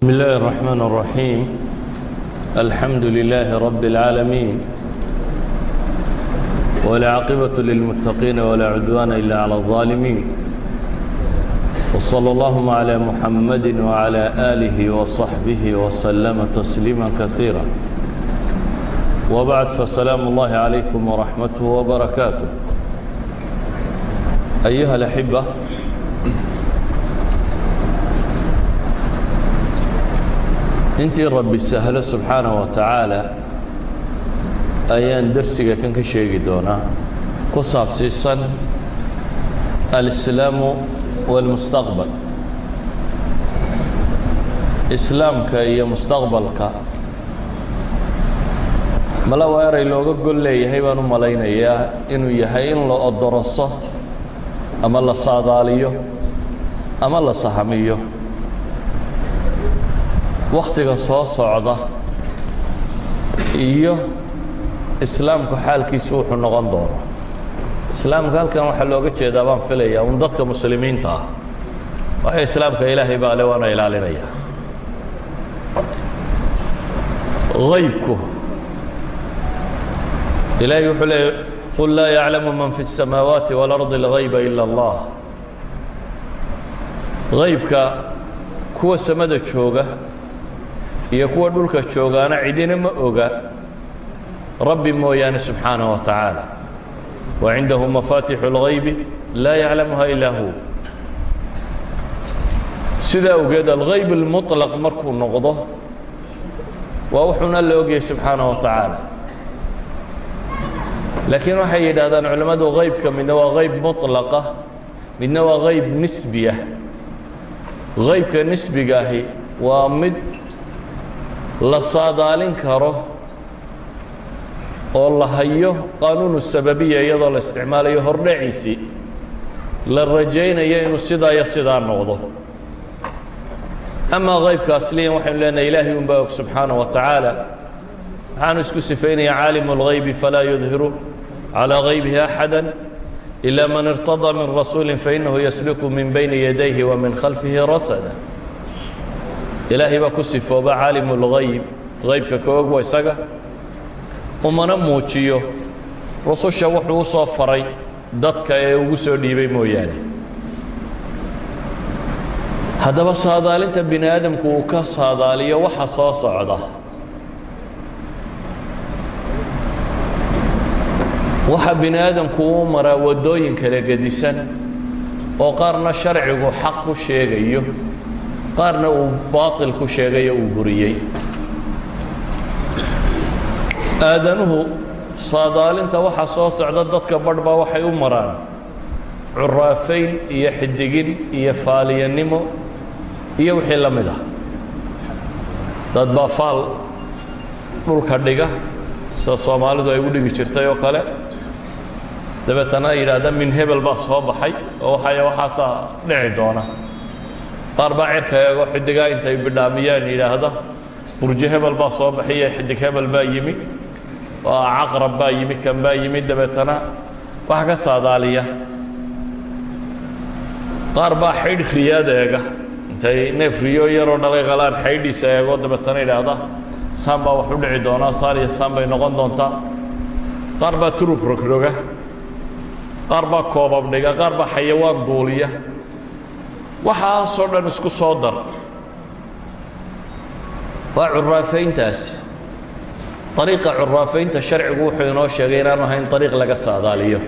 بسم الله الرحمن الرحيم الحمد لله رب العالمين والعاقبة للمتقين ولا عدوان إلا على الظالمين وصلى اللهم على محمد وعلى آله وصحبه وسلم تسليما كثيرا وبعد فسلام الله عليكم ورحمته وبركاته أيها الأحبة intii rabbi sahlo subxaanaه wa tacaala ayaan dersiga kan ka sheegi doonaa ku saabsiisan alislaamu wاlmustaqbal islaamka iyo mustaqbalka. Mala waa looga gol leeyahay baan u malaynayaa inuu yahay in la odoroso ama la saadaaliyo ama la sahamiyo wakhtiga soo socda iyo islaamku xaalkiisu wuxuu noqon doono islaamka halkan waxaa looga jeedaa baan filayaa un dadka muslimiinta ah waayo islaamka ilaahay baa le waana ilaalinaya haybku ilaahay wuxuu leeyay qul laa yaclamu man fi الsamaawaati wاlarضi اlغayba ila اllah haybka kuwa samada jooga iyo kuwa dhulka joogaana cidina ma oga rabbi mooyaane subxaanaه wa tacaala wa cindahu mafaatixu اlغaybi laa yaclamuha ilaa hu sidaa awgeed alغayb اlmuطlaq markuu noqdo waa wuxuuna la ogyahay subxaanaه wa tacaala laakiin waxay yidhahdaan culimmadu haybka midna waa hayb muطlaqa midna waa hayb nisbiya haybka nisbigaahi waa mid la saadaalin karo oo la hayo qaanuunu sababiya iyadoo la isticmaalayo hordhaciisii la rajaynayo inuu sidaa iyo sidaa noqdo. Amaa qaybka asliyan waxaynu leenahay ilaahay un baa og subxaana wa tacaala. Waxaanu isku sifaynayaa caalimu اlgaybi falaa yudhiru calىa gaybihi axada ilaa man irtadaa min rasuuli fainahu yasluku min bayni yadayhi wa min khalfihi rasada ilaahay baa ku sifooba caalimu اlgayb haybka ka og wa isaga. Umana muujiyo. Rususha wuxuu u soo faray dadka ee ugu soo dhiibay mooyaane. Haddaba saadaalinta bini aadamku uu ka saadaaliyo waxa soo socda. Waxa bini aadamku uu maraa waddooyin kala gedisan oo qaarna sharcigu xaq ku sheegayo qaarna uu baaطil ku sheegayo uu buriyey. Aadanuhu saadaalinta waxa soo socda dadka badhbaa waxay u maraan. Curaafayn iyo xidigin iyo faaliyanimo iyo wixii la mid ah. Dad faal dhulka dhiga sida soomaalidu ay u dhigi jirtay oo kale. Dabeetana yidhaahda min hebel baa soo baxay oo waxay waxaasaa dhici doona qaar baa cirka eego xidigaa intay bidhaamiyaan yidhaahda. Burjo hebel baa soo baxiye xidig hebel baa yimi. Caqrab baa yimi kan baa yimi dabeetana waxa ka saadaaliya. Qaar baa xaydh riyaad eega. Intay neef riyo yaroo dhalay qalaan xaydhiisa eego dabeetana yidhaahda. Saan baa wax u dhici doonaa saan iyo saan bay noqon doontaa qaar baa turub rogroga qaar baa koobab dhiga qaar baa xayawaan duuliya waxaasoo dhan isku soo dar. Waa curaafayntaasi ariiqa curaafaynta sharcigu wuxuu inoo sheegay inaanu ahayn ariiq laga saadaaliyo.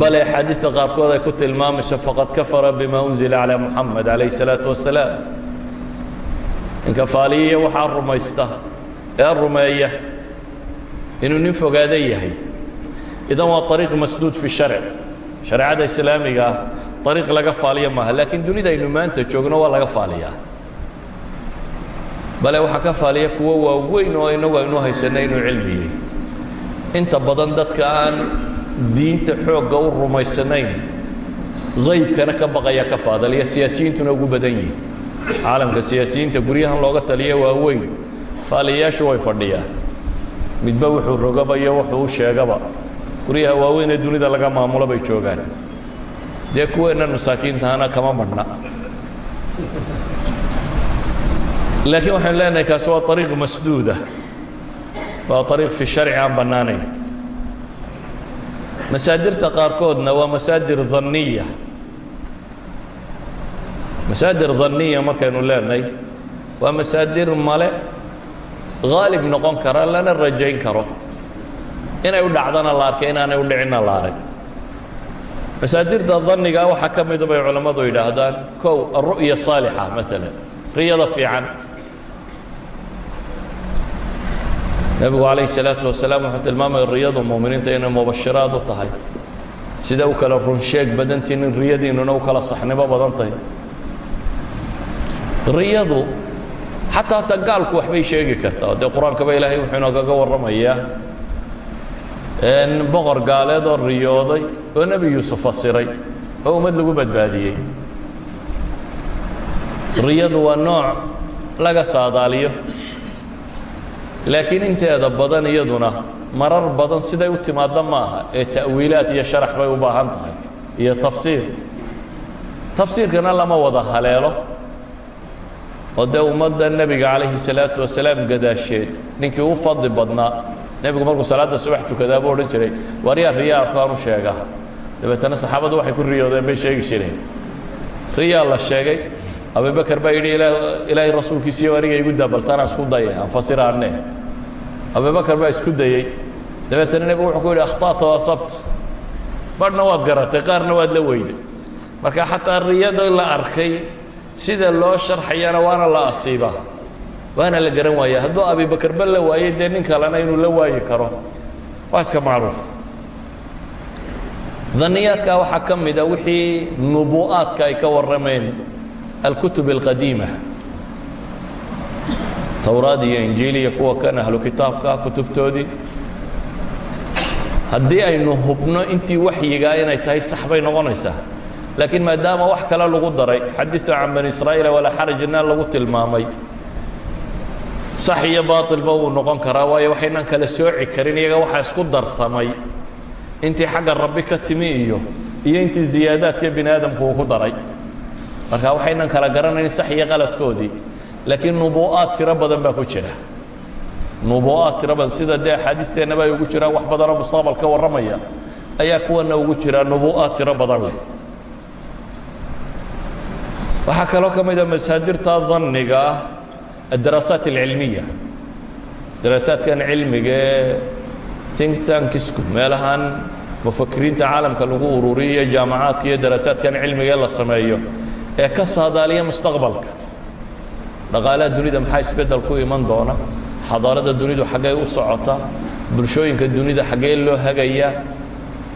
Bale xaadiista qaarkood ku tilmaamayso faqad kafara bima unzila calaa muxamed calayh salaatu wasalaam ninka faaliyiya waxaa rumaysta ee rumeeya nin fogaado yahay. Idan waa ariiq masduud fi sharc shareecada islaamiga ah ariiq laga faaliya maaha laakiin dunida aynu maanta joogno waa laga faaliyaa. Bale waxaa ka faaliya kuwo waaweyn oo inagu aynu haysanay inuu cilmiyey inta badan dadka aan diinta xoogga u rumaysanayn haybkana ka baqaya ka faadaliya siyaasiyiintuna ugu badan yihiin caalamka siyaasiyiinta guryahan looga taliya waaweyn faaliyayaashu way fadhiyaan midba wuxuu rogaba iyo wuxuu u sheegaba. Guryaha waaweyn ee dunida laga maamulo bay joogaan dee kuweennan masaakiintahana kama madhna laakiin waxaynu leenahay kaasi waa ariiq masduuda waa ariiq fi sharci aan bannaanayn masaadirta qaarkoodna waa masaadir dhanniya masaadir dhanniya markaynu leenahay waa masaadir male haalib noqon kara lana rajayn karo inay u dhacdana la arkay inaanay u dhicinna la arag masaadirta dhannigaa waxaa ka mida bay culammadu yidhaahdaan kow aru'ya saalixa maalan riyada fiican. Nebigu calayhi salaatu wasalaam wuxuu tilmaamaya riyadu muuminiinta inay mubashiraad u tahay. Sida u kala runsheeg badantiin in riyadiinnuna u kala saxnimo badan tahay. Riyadu xataa hata gaalku waxbay sheegi kartaa. Dee qur'aankaba ilaahay wuxuu inoogaga warramayaa boqor gaaleed oo riyooday oo nebi yuusuf fasiray oo ummad lagu badbaadiyey. Riyadu waa nooc laga saadaaliyo. Laakiin inteeda badan iyaduna marar badan siday u timaadda ma ee ta'wiilaad iyo sharax bay u baahan tahay iyo tafsiir. Tafsiirkana lama wada haleelo oo dee ummadda nebiga calayhi salaatu wasalaam gadaasheed ninkii u fadli badnaa nebigu markuu salaadda subax tukadaa buu odhan jiray waryaa riyaa arkaanu sheega dabeetana saxaabaddu waxay ku riyoodeen bay sheegi jireen. Riyaa la sheegay. Abubakar baa yidhi ilaahay rasuulkiisiiyo aniga igu daabaltaan aan isku daya aan fasiraanne. Abubakar baa isku dayey dabeetana nebigu wuxuu ku yidhi akhta'ta wa asabt barhna waad garatay qaarna waad la weyday. Marka xataa riyada la arkay sida loo sharxayana waana la asiibaa waana la garan waaya hadduu abibakarba la waayey dee nin kalena inuu la waayi karo. Waa macruuf. Daniyaadka waxaa ka mida wixii nubu'aadka ay ka warrameen alkutub alqadiima. Towraad iyo injiil iyo kuwa kan ahlu kitaabka kutubtoodii haddii aynu hubno intii waxyigaa inay tahay sax noqonaysaa laakiin maadaama wax kale lagu daray xadiiu can bani israa'iila walaa xarajna lagu tilmaamay sax iyo baailba wuu noqon karaa waayo waxaynan kala sooci karin iyaga waxaa isku darsamay. Intii xagga rabbi ka timi iyo iyo intii ziyaadaadka bini aadamku uu ku daray. Marka waxaynan kala garanayn sax iyo qaladkoodii laakiin nubu'aad tiro badan baa ku jira. Nubu'aad tiro badan sida dee axaadiisteennaba ay ugu jiraan wax badanoo mustaqbal ka warramaya ayaa kuwana ugu jira nubu'aad tiro badan leh waxaa kaloo ka mida ah masaadirta daniga ah adaraasaat اlcilmiya daraasaadkan cilmiga ee think tankisku meelahan mufakiriinta caalamka lagu ururiyo jaamacaadka iyo daraasaadkan cilmiga ee la sameeyo ee ka saadaaliya mustaqbalka. Dhaqaalaha dunida maxaa isbeddel ku iman doona? Xadaaradda dunidu xaggey u socota? Bulshooyinka dunida xaggee loo hagayaa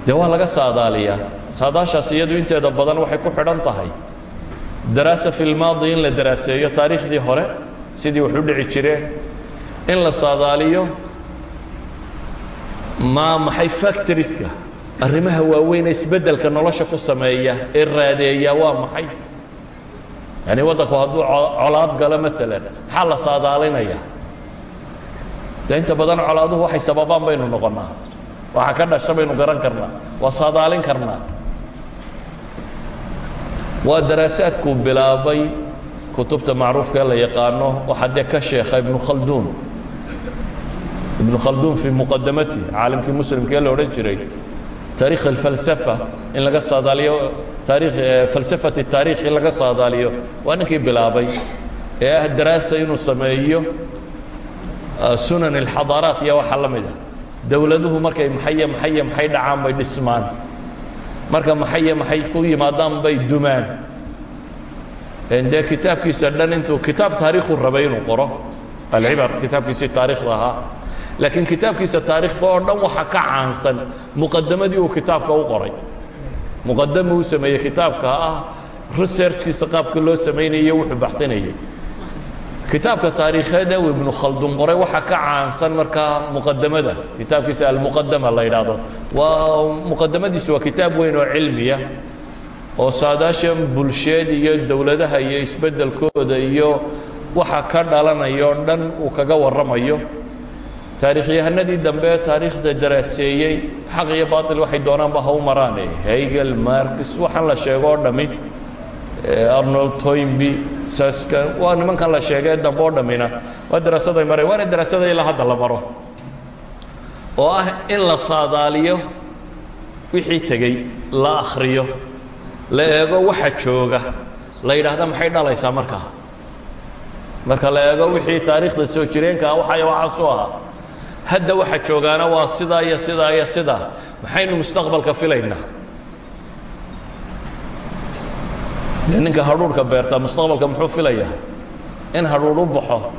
dee laga saadaaliyaa? Saadaashaas iyadu inteeda badan waxay ku xidhan tahay daraasa fi lmaadi in la daraaseeyo taariikhdii hore sidii wax u dhici jireen in la saadaaliyo ma maxay factoriska arrimaha waaweyn ee isbeddelka nolosha ku sameeya ee raadeeya waa maxay? Yani waddanku hadduu colaad galo maalan maxaa la saadaalinaya dee inta badan colaaduhu waxay sababaan baynu noqonnaa waxa ka dhasha baynu garan karnaa waa saadaalin karnaa waa daraasaadkuu bilaabay kutubta macruufka ee la yaqaano waxaa dee ka sheekha ibnu khalduun ibnu khalduun fii muqadamati caalimkii muslimka ee la odhan jiray taarikh alfalsafa in laga saadaaliyo taarikh falsafati taarikh in laga saadaaliyo waa ninkii bilaabay ee ah daraasa inuu sameeyo sunan alxadaaraat iyo waxa la mid ah. Dowladuhu markay maxaye maxaye maxay dhacaan bay dhismaan marka maxaye maxay ku yimaadaan bay dumaan dee kitaabkiisa dhan intuu kitaab taariikhu rabay inuu qoro. Alcibar kitaabkiisii taarikhda ahaa. Laakiin kitaabkiisa taarikhda oo dhan waxa ka caansan muqadamadii uu kitaabka u qoray. Muqadama uu sameeyey kitaabka ah researchkiisa qaabka loo samaynayay wuxuu baxtinayay kitaabka taariikheed ee ibnu khaldun qoray waxa ka caansan markaa muqadamada kitaabkiisa almuqadama la yidhaahdo waa muqadamadiisu waa kitaab weyn oo cilmiya oo saadaashan bulsheed iyo dowladaha iyo isbeddelkooda iyo waxa ka dhalanaya o dhan uu kaga warramayo. Taarikhyahanadii dambe taariikhda daraaseeyey xaq iyo baatil waxay doonaanba ha u maraane. Hegel markis waxaan la sheego oo dhammi arnold toynby saskan waa nimankan la sheegay dambe oo dhammina waa daraasaday mareen waana daraasada ilaa hadda la maro oo ah in la saadaaliyo wixii tegey la akhriyo la eego waxa jooga. La yidhaahda maxay dhalaysaa markaa marka la eego wixii taariikhda soo jireenka ah waxay waxaasu ahaa. Hadda waxa joogaana waa sidaa iyo sidaa iyo sidaa. Maxaynu mustaqbalka filaynaa dee ninka hadhuurhka beerta mustaqbalka muxuu filayaa? In hadhuur u baxo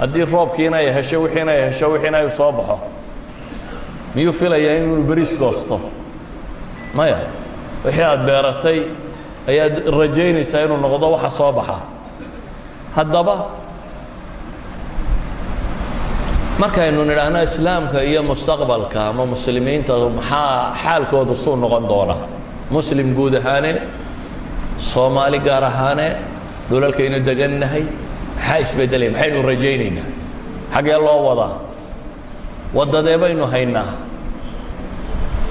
haddii roobkiina ay hesho wixiina ay hesho wixiina ay soo baxo. Miyuu filayaa inuu beriis goosto? Maya wixii aad beeratay ayaad rajaynaysaa inuu noqdo waxa soo baxa. Haddaba markaynu nidhaahno islaamka iyo mustaqbalka ama muslimiinta maxaa xaalkoodu suu noqon doona muslim guud ahaaneed soomaali gaar ahaaneed dhulalkaynu degannahay maxaa isbeddelaya maxaynu rajaynaynaa xaggee loo wadaa waddadee baynu haynaa.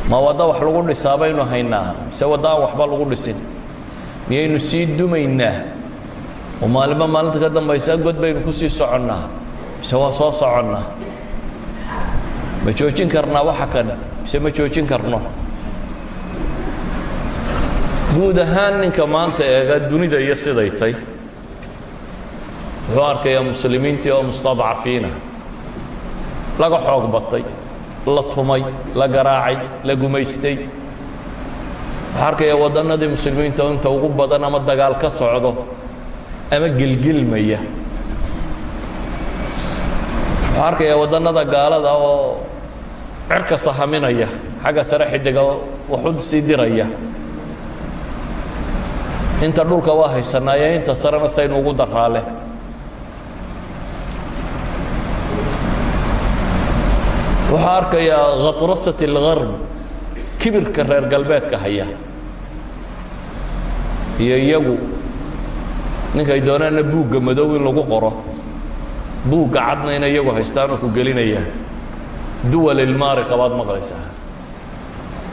Ma waddo wax lagu dhisaa baynu haynaa. Mise waddo aan waxba lagu dhisin. Miyaynu sii dumaynaa. Oo maalinba maalinta ka dambaysa god ku sii soconnaa. Mise waa soo soconnaa. Ma joojin karnaa waxa kan mise ma joojin karno guud ahaan ninka maanta eega dunida iyo siday tay. Wuxuu arkayaa muslimiintii oo mustadcafiina. Laga xoog batay la tumay la garaacay la gumaystay. Waxaa arkayaa waddannadii muslimiinta inta ugu badan ama dagaal ka socdo ama gelgelmaya waxaa arkayaa waddannada gaalada oo cerka sahaminaya xagga sare xidiga waxu sii diraya inta dhulka waa haysanaaye inta sarena saynu ugu daraale. Waxaa arkayaa khatrasat اlgarb kibirka reer galbeedka haya. Iyo iyagu ninkay doonaanna buugga madow in lagu qoro. Buugga cadna ina iyagu haystaanoo ku gelinaya. Duwal ilmaariqa baad maqlaysaa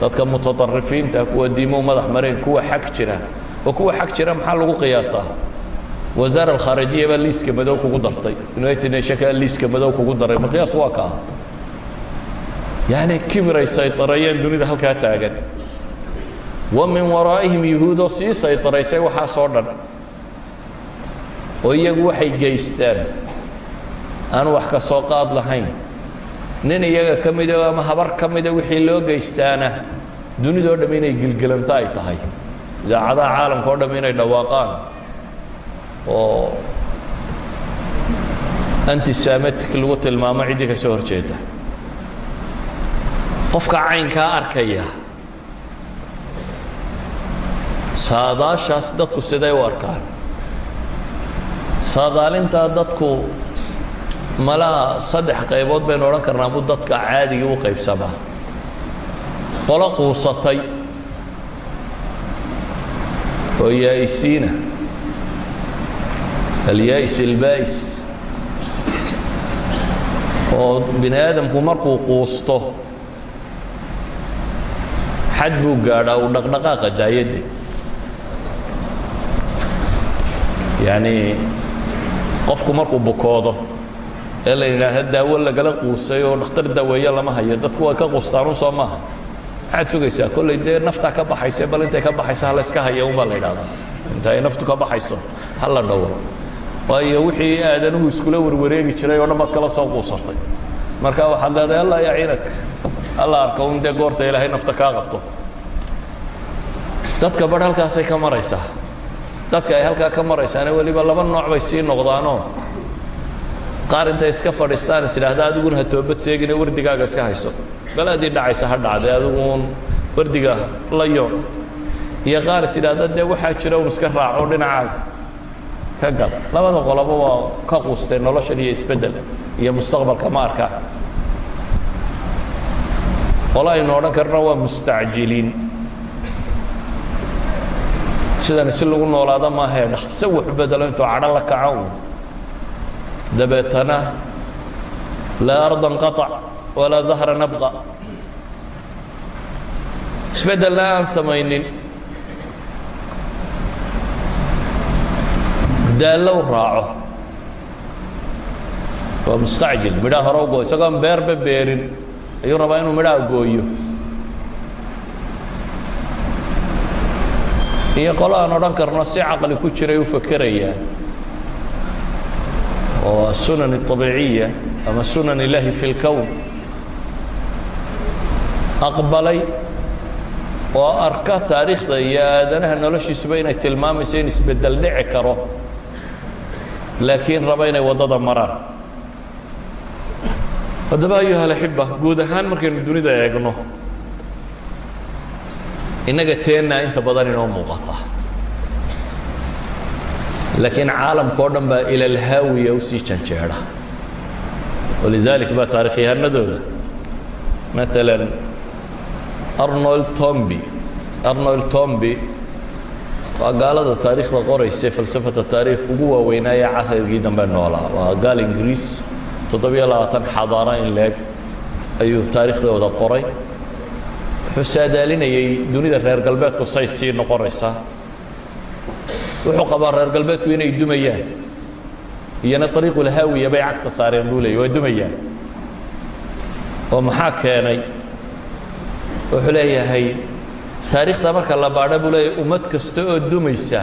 dadka mutaطarifiinta kuwa diimuhu madax mareen kuwa xag jira. Oo kuwa xag jira maxaa lagu qiyaasaa? Wasaara alkhaarijiya baa liiska madow kugu dartay. United nationka liiska madow kugu daray. Ma qiyaas waa kaa? Yacni kibiray saytarayeen dunida halkaa taagan. Wa min waraa'ihim yuhuudoo sii saytaraysay waxaasoo dhan. Oo iyagu waxay geystaan. Aan wax ka soo qaad lahayn nin iyaga ka mida ama habar ka mida wixii loo geystaana dunidao dhamm inay gilgelanto ay tahay. Idaacadaha caalamka o dhamm inay dhawaaqaan. Oo antisamatic lagu tilmaamo ciddii ka soo hor jeeda qofka caynkaa arkaya saadaashaas dadku siday u arkaan. Saadaalintaa dadku malaha saddex qaybood baynu odhan karnaa bu dadka caadigii u qaybsamaa qolo quusatay. Oo yaa'isiina alyaa'is ilbaa'is oo bini aadamku markuu quusto xad buu gaadhaa uu dhaqdhaqaaqa daayadde. Yacnii qofku markuu bukoodo ee la yidhaahda daawo lagala quusay oo dhakhtar daweeye lama hayo. Dadku way ka quustaanu soo maaha. Maxaad sugaysaa kolley dee naftaa ka baxayse bal intay ka baxaysa hala iska haya un baa la yidhahdaa inta ay naftu ka baxayso ha la dhowro waayo wixii aadanuhu iskula warwareegi jiray oo dhan baad kala soo quusatay marka waxaad leedahay allah yaciinak alla arka un dee goorta ilaahay nafta kaa qabto. Dadka barh halkaasay ka maraysaa. Dadka ay halkaa ka maraysaane weliba laba nooc bay sii noqdaanoo qaar intay iska fadhiistaan is adiguna ha toobad seegine wardigaaga iska hayso balaadii dhacaysa ha dhacday adiguun wardiga la yoon. Iyo qaar is idhaahda waxaa jira un iska raaco dhinacaaga. Ka gal labada qoloba waa ka quustay noloshan iyo isbeddel iyo mustaqbalka ma arkaa qolo aynu odhan karno waa mustacjiliin. Sidani si lagu noolaado maahee dhaqso wax bedelo intuu cadho la kaco dabeetana laa ardan qaطac walaa dahra nabqa. Isbeddelna aan samaynin. Daallo u raaco. Waa mustacjil. Midhaha hore u go isagoon beerba beerin ayuu rabaa inuu midhaha gooyo. Iyo qolo odhan karno si caqli ku jiray u fakerayaan oo sunan الطabiiciya ama sunan اllahi fi اlkown aqbalay oo arka taariikhda iyo aadanaha noloshiisuba inay tilmaamayso in isbedel dhici karo laakiin raba inay waddada maraan haddaba ayuha alaxiba guud ahaan markaynu dunida eegno innaga teennaa inta badan inoo muuqata laakiin caalamka o dhan baa ilalhaawiya u sii janjeedha walidalik baa taarikhyahanadooda maalan arnold tomby arnold tomby waa gaalada taariikhda qoraysa falsafata taariikh ugu waaweynaaye casrigii dambe noolaa waa gaal ingiriis toddobiyo labaatan xadaaro in leeg ayuu taariikhdooda qoray. Wuxuu saadaalinayay dunida reer galbeedku say sii noqonaysaa wuxuu qabaa reer galbeedku inay dumayaan. Iyona ariiqulhaawiya bay cagta saareen buu leeyay waa dumayaan. Oo maxaa keenay? Wuxuu leeyahay taariikhda marka la baadho buu leeyahay ummad kasta oo dumaysa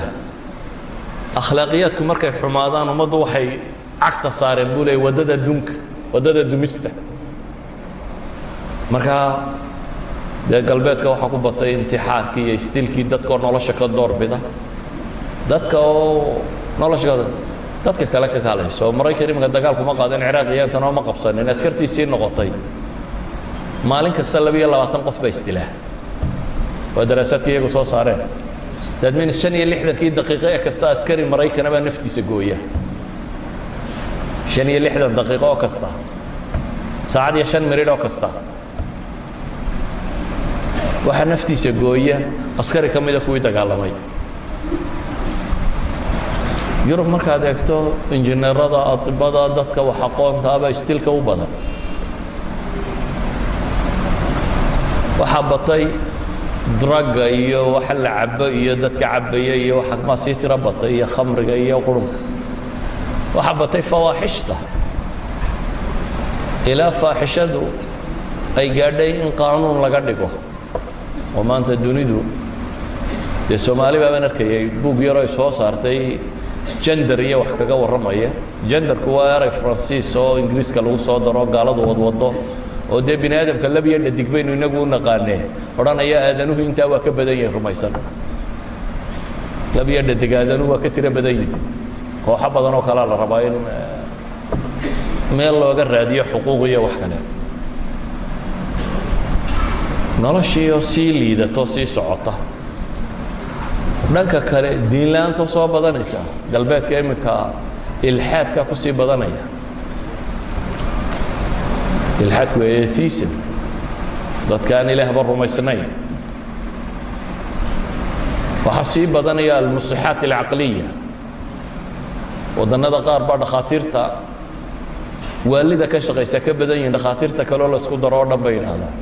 akhlaaqiyaadku markay xumaadaan ummaddu waxay cagta saareen buu leeyay waddada dunka waddada dumista. Markaa dee galbeedka waxaa ku batay intixaarkii iyo istilkii dadkaoo nolosha ka doorbida dadka oo nolosha dadka kale ka kaalayso oo maraykan iminka dagaalkuma qaadin ciraaq iyo intan oo ma qabsanin askartiisii noqotay. Maalin kasta labiyo labaatan qof ba istilaa waa daraasaadka iyagu soo saareen. Dadmin shan iyo lixdankii daqiiqo ee kasta askari maraykana baa naftiisa gooya. Shan iyo lixdan daqiiqo oo kasta. Saacad iyo shan miridh oo kasta. Waxaa naftiisa gooya askari ka mida kuwii dagaalamay yurub markaad eegto injineerada adibada dadka wax aqoontaaba istilka u badan. Waxaa batay dragga iyo waxa la cabo iyo dadka cabaya iyo waxa maa sii tiro batay iyo khamriga iyo qurunka waxaa batay fawaaxishta ilaa faaxishadu ay gaadhay in qaanuun laga dhigo. Oo maanta dunidu dee soomaali baabaan arkayay buug yaro ay soo saartay jender iyo wax kaga warramaya. Jenderku waa eray faransiis oo ingiriiska lagu soo daro gaaladu wadwaddo oo dee bini aadamka lab iyo dhadig baynu inagu u naqaanee. Odhanaya aadanuhu intaa waa ka badan yihiin rumaysan. Lab iyo dhadig aadanuhu waa ka tiro badan yihiin kooxo badan oo kalea la rabaa in meel looga raadiyo xuquuq iyo wax kale. Noloshiioo sii liidato sii socota dhanka kale diinla-aanta soo badanaysa. Galbeedka iminka ilxaadka ku sii badanaya. Ilxaadku waa atheism dadka aan ilaahba rumaysnayn waxaa sii badanaya almusixaat alcaqliya. Wadannada qaar baa dhakhaatiirta waalida ka shaqaysa ka badan yihiin dhakhaatiirta kaleo la isku daro dhan bay yidhahdaan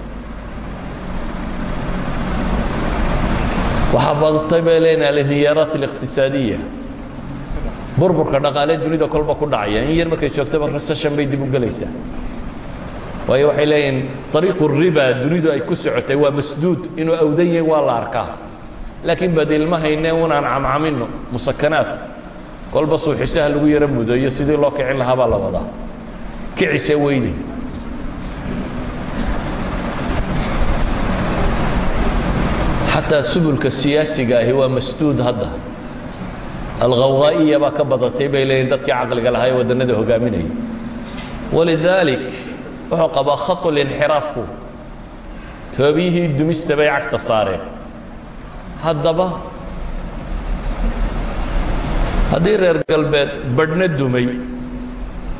waxaa badatay bay leeyihiin alhinyaaraat اliqtisaadiya burburka dhaqaalee dunida kolba ku dhacaya. In yar markay joogtaba recession bay dib u gelaysaa waayo waxay leeyihiin ariiqu riba dunidu ay ku socotay waa masduud inuu awdan yahay waa la arkaa. Laakiin badiilma hayne unaan camcamino musakanaat kolba suuxisaha lagu yaro mudayo sidii loo kicin lahaa baa la wadaa. Kicise weydi xataa subulka siyaasiga ahi waa masduud hadda alkhawaa'iya baa ka badatay bay leeyihiin dadkii caqliga lahaa ee waddannada hogaaminaya walidaalik wuxuu qabaa khaطulinxiraafku toobiyihii dumista bay cagta saareen haddaba haddii galbeed badhna dumay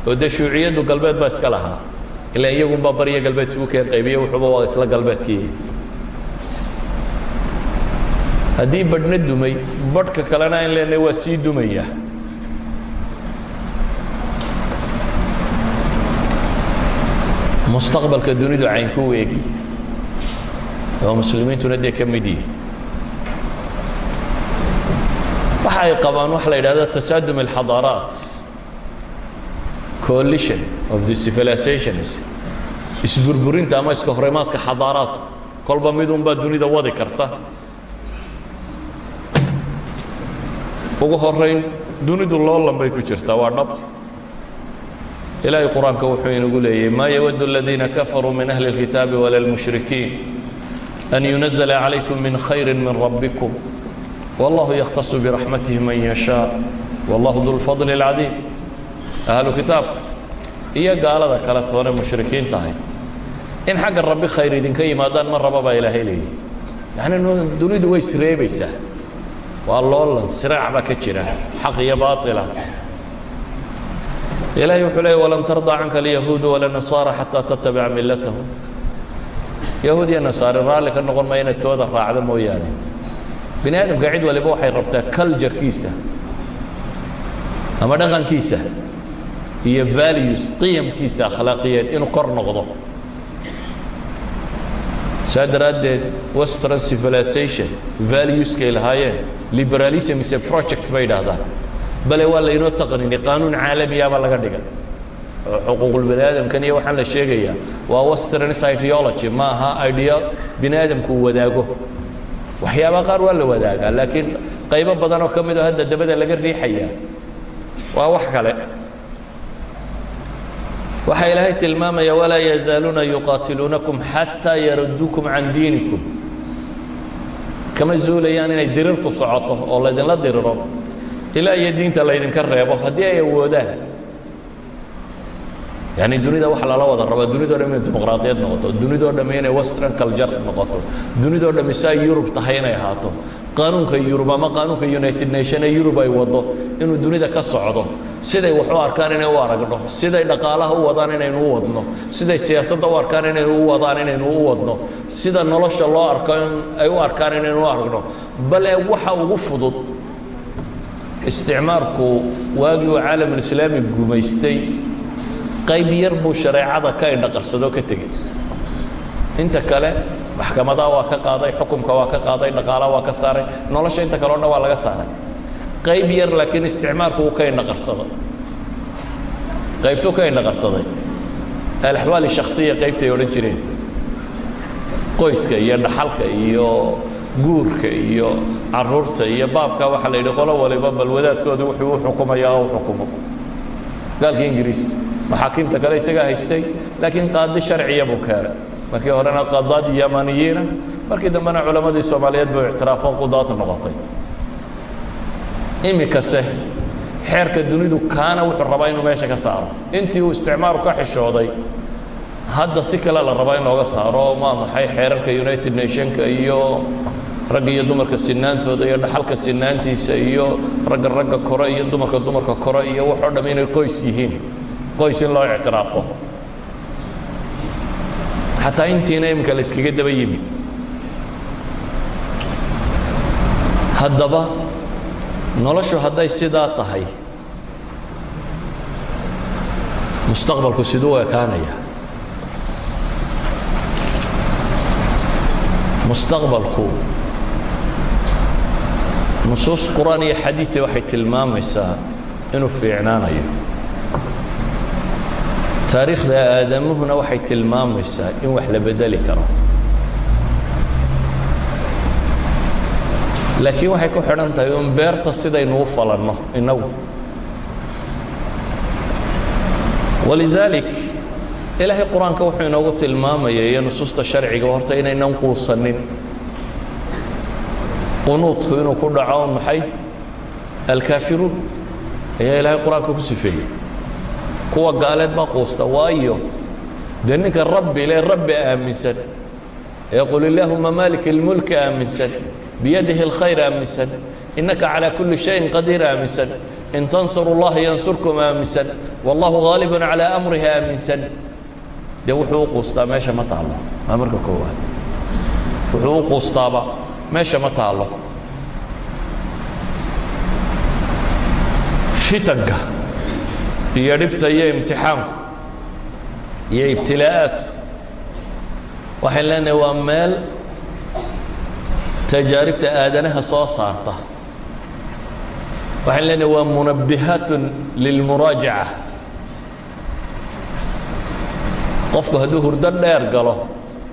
oo dee galbeed baa iska lahaa ilaa iyagunbaa bariya galbeed isugu keen qaybiye wuxuuba waa isla galbeedkii haddii badhna dumay badhka kalena in leenahay waa sii dumaya. Mustaqbalka dunidu caynku u egi oo muslimiintuna dee ka waxa ay qabaan waxa la yidhahda tasaadum alxadaaraat coalition of the civilizations. Isburburinta ama iska horimaadka xadaaraadku kolba midunbaa dunida wadi karta ugu horayn dunidu loolan bay ku jirtaa waa dhab ilaahay qur-aanka wuxuu inagu leeyahy maa yawadu aladiina kafaruu min ahli اlkitaabi wala اlmushrikiin an yunazla calaykum min khayri min rabbikum wallahu yakhtasu biraxmatihi man yashaa wallahu du lfadli اlcadiim ahlu kitaabka iyo gaalada kale toone mushrikiin tahay in xagga rabbi khayr idinka yimaadaan ma raba baa ilaahay leeyahy yani dunidu way isreebaysaa waa loolan siraac baa ka jira xaq iyo baaila ilahay wuxuu leey walan tardaa canka alyahuudu wala nasaara xataa tattabica millatahum. Yahuud iyo nasaare raalli ka noqon maya inay tooda raacdo mooyaane. Bini aadamka cid waliba waxay rabtaa culjarkiisa ama dhaqankiisa iyo values qiyamkiisa akhlaaqiyeed inuu kor noqdo saa daraaddeed western civilization valueskay lahaayeen liberalism is a project bay idhaahdaan bale waa laynoo taqnini qaanuun caalamiyaabaa laga dhiga oo xuquuqul bani aadamkan iyo waxaan la sheegayaa waa westerns ideology ma aha idea bini aadamku uu wadaago. Waxyaabaa qaar waa la wadaagaa laakiin qaybo badan oo ka midoo hadda dabada laga riixayaa waa wax kale waxaa ilaahay tilmaamaya walaa yazaaluuna yuqaatiluunakum xataa yaruduukum can diinikum. Kama zuulayaan inay dirirtu socoto oo laydinla diriro ilaa iyo diinta laydinka reebo haddii ay awoodaan yani dunida waxa lala wada rabaa dunidao dham inay dimuqraadiyad noqoto. Dunidao dhamm inay western culture noqoto. Dunidao dhamm saa yurub tahay inay ahaato. Qaanuunka yurub ama qaanuunka united nation ee yurub ay wado inuu dunida ka socdo. Siday wax u arkaan inay u aragno. Siday dhaqaalaha u wadaan inaynu u wadno. Siday siyaasadda u arkaan inaynu u wadaan inaynu u wadno. Sida nolosha loo arko in ay u arkaan inaynu u aragno. Bale waxa ugu fudud isticmaarku waagii uu caalamulislaami gumaystay qayb yar buu shareecada ka indhaqarsadoo ka tegey. Inta kale maxkamadaha waa ka qaaday xukumka waa ka qaaday dhaqaalaha waa ka saaray nolosha inta kale o dhan waa laga saaray. Qayb yar laakiin isticmaalku uu ka indhaqarsaday qaybtuu ka indhaqarsaday. Alaxwaal shaksiya qaybtay odhan jireen. Qoyska iyo dhaxalka iyo guurka iyo carruurta iyo baabka waxaa la yidhi qolo waliba bal wadaadkoodu wuxuu u xukumayaa u xukumo. Gaalka ingiriis maxaakiimta kale isagaa haystay laakiin qaadi sharciya buu keenay. Markii horena qadaad yamaniyiina markii dambena culammadii soomaaliyeed buu ictiraafo qudaatu noqotay. Imikase xeerka dunidu kaana wuxuu rabaa inuu meesha ka saaro. Intii uu isticmaaru ka xishooday hadda si kale la rabaa in looga saaro maa maxay xeerarka united nationka iyo ragga iyo dumarka sinaantooda iyo dhaxalka sinaantiisa iyo ragga ragga kore iyo dumarka dumarka kore iyo waxoo dham inay qoys yihiin qoys in loo ictiraafo. Xataa intiina iminka la iskaga daba yimi. Haddaba noloshu hadday sidaa tahay mustaqbalku siduu ekaanaya. Mustaqbalku nusuus qur'aan iyo xadiida waxay tilmaamaysaa inuu fiicnaanayo taariikhda aadamuhuna waxay tilmaamaysaa in wax la bedeli karo. Laakiin waxay ku xidhan tahay un beerta sidaynuu falanno innagu. Walidaalik ilaahay qur'aanka wuxuu inoogu tilmaamaya iyo nusuusta sharciga horta inaynan quusanin qunuudku inuu ku dhaco maxay? Alkaafiruun. Ayaa ilaahay qur'aanka ku sifeeyey kuwa gaaleed baa quusta waayo dee ninka rabbi le rabbi aaminsan ee qul illaahuma maalik اlmulki aaminsan biyadihi اlkhayr aaminsan innaka calىa kuli shayin qadiir aaminsan in tansuru اllaha yansurkum aaminsan wallahu gaalib calىa amrihi aaminsan dee wuxuu u quustaa meesha ma taalo waa marka koowaad wuxuu u quustaaba meesha ma taalo fitanka iyo dhibta iyo imtixaanku iyo ibtilaa'aadku. Waxayn leenahay waa meel tajaaribta aadanaha soo saarta. Waxaan leenahay waa munabbihaat lilmuraajaca qofku hadduu hurdo dheer galo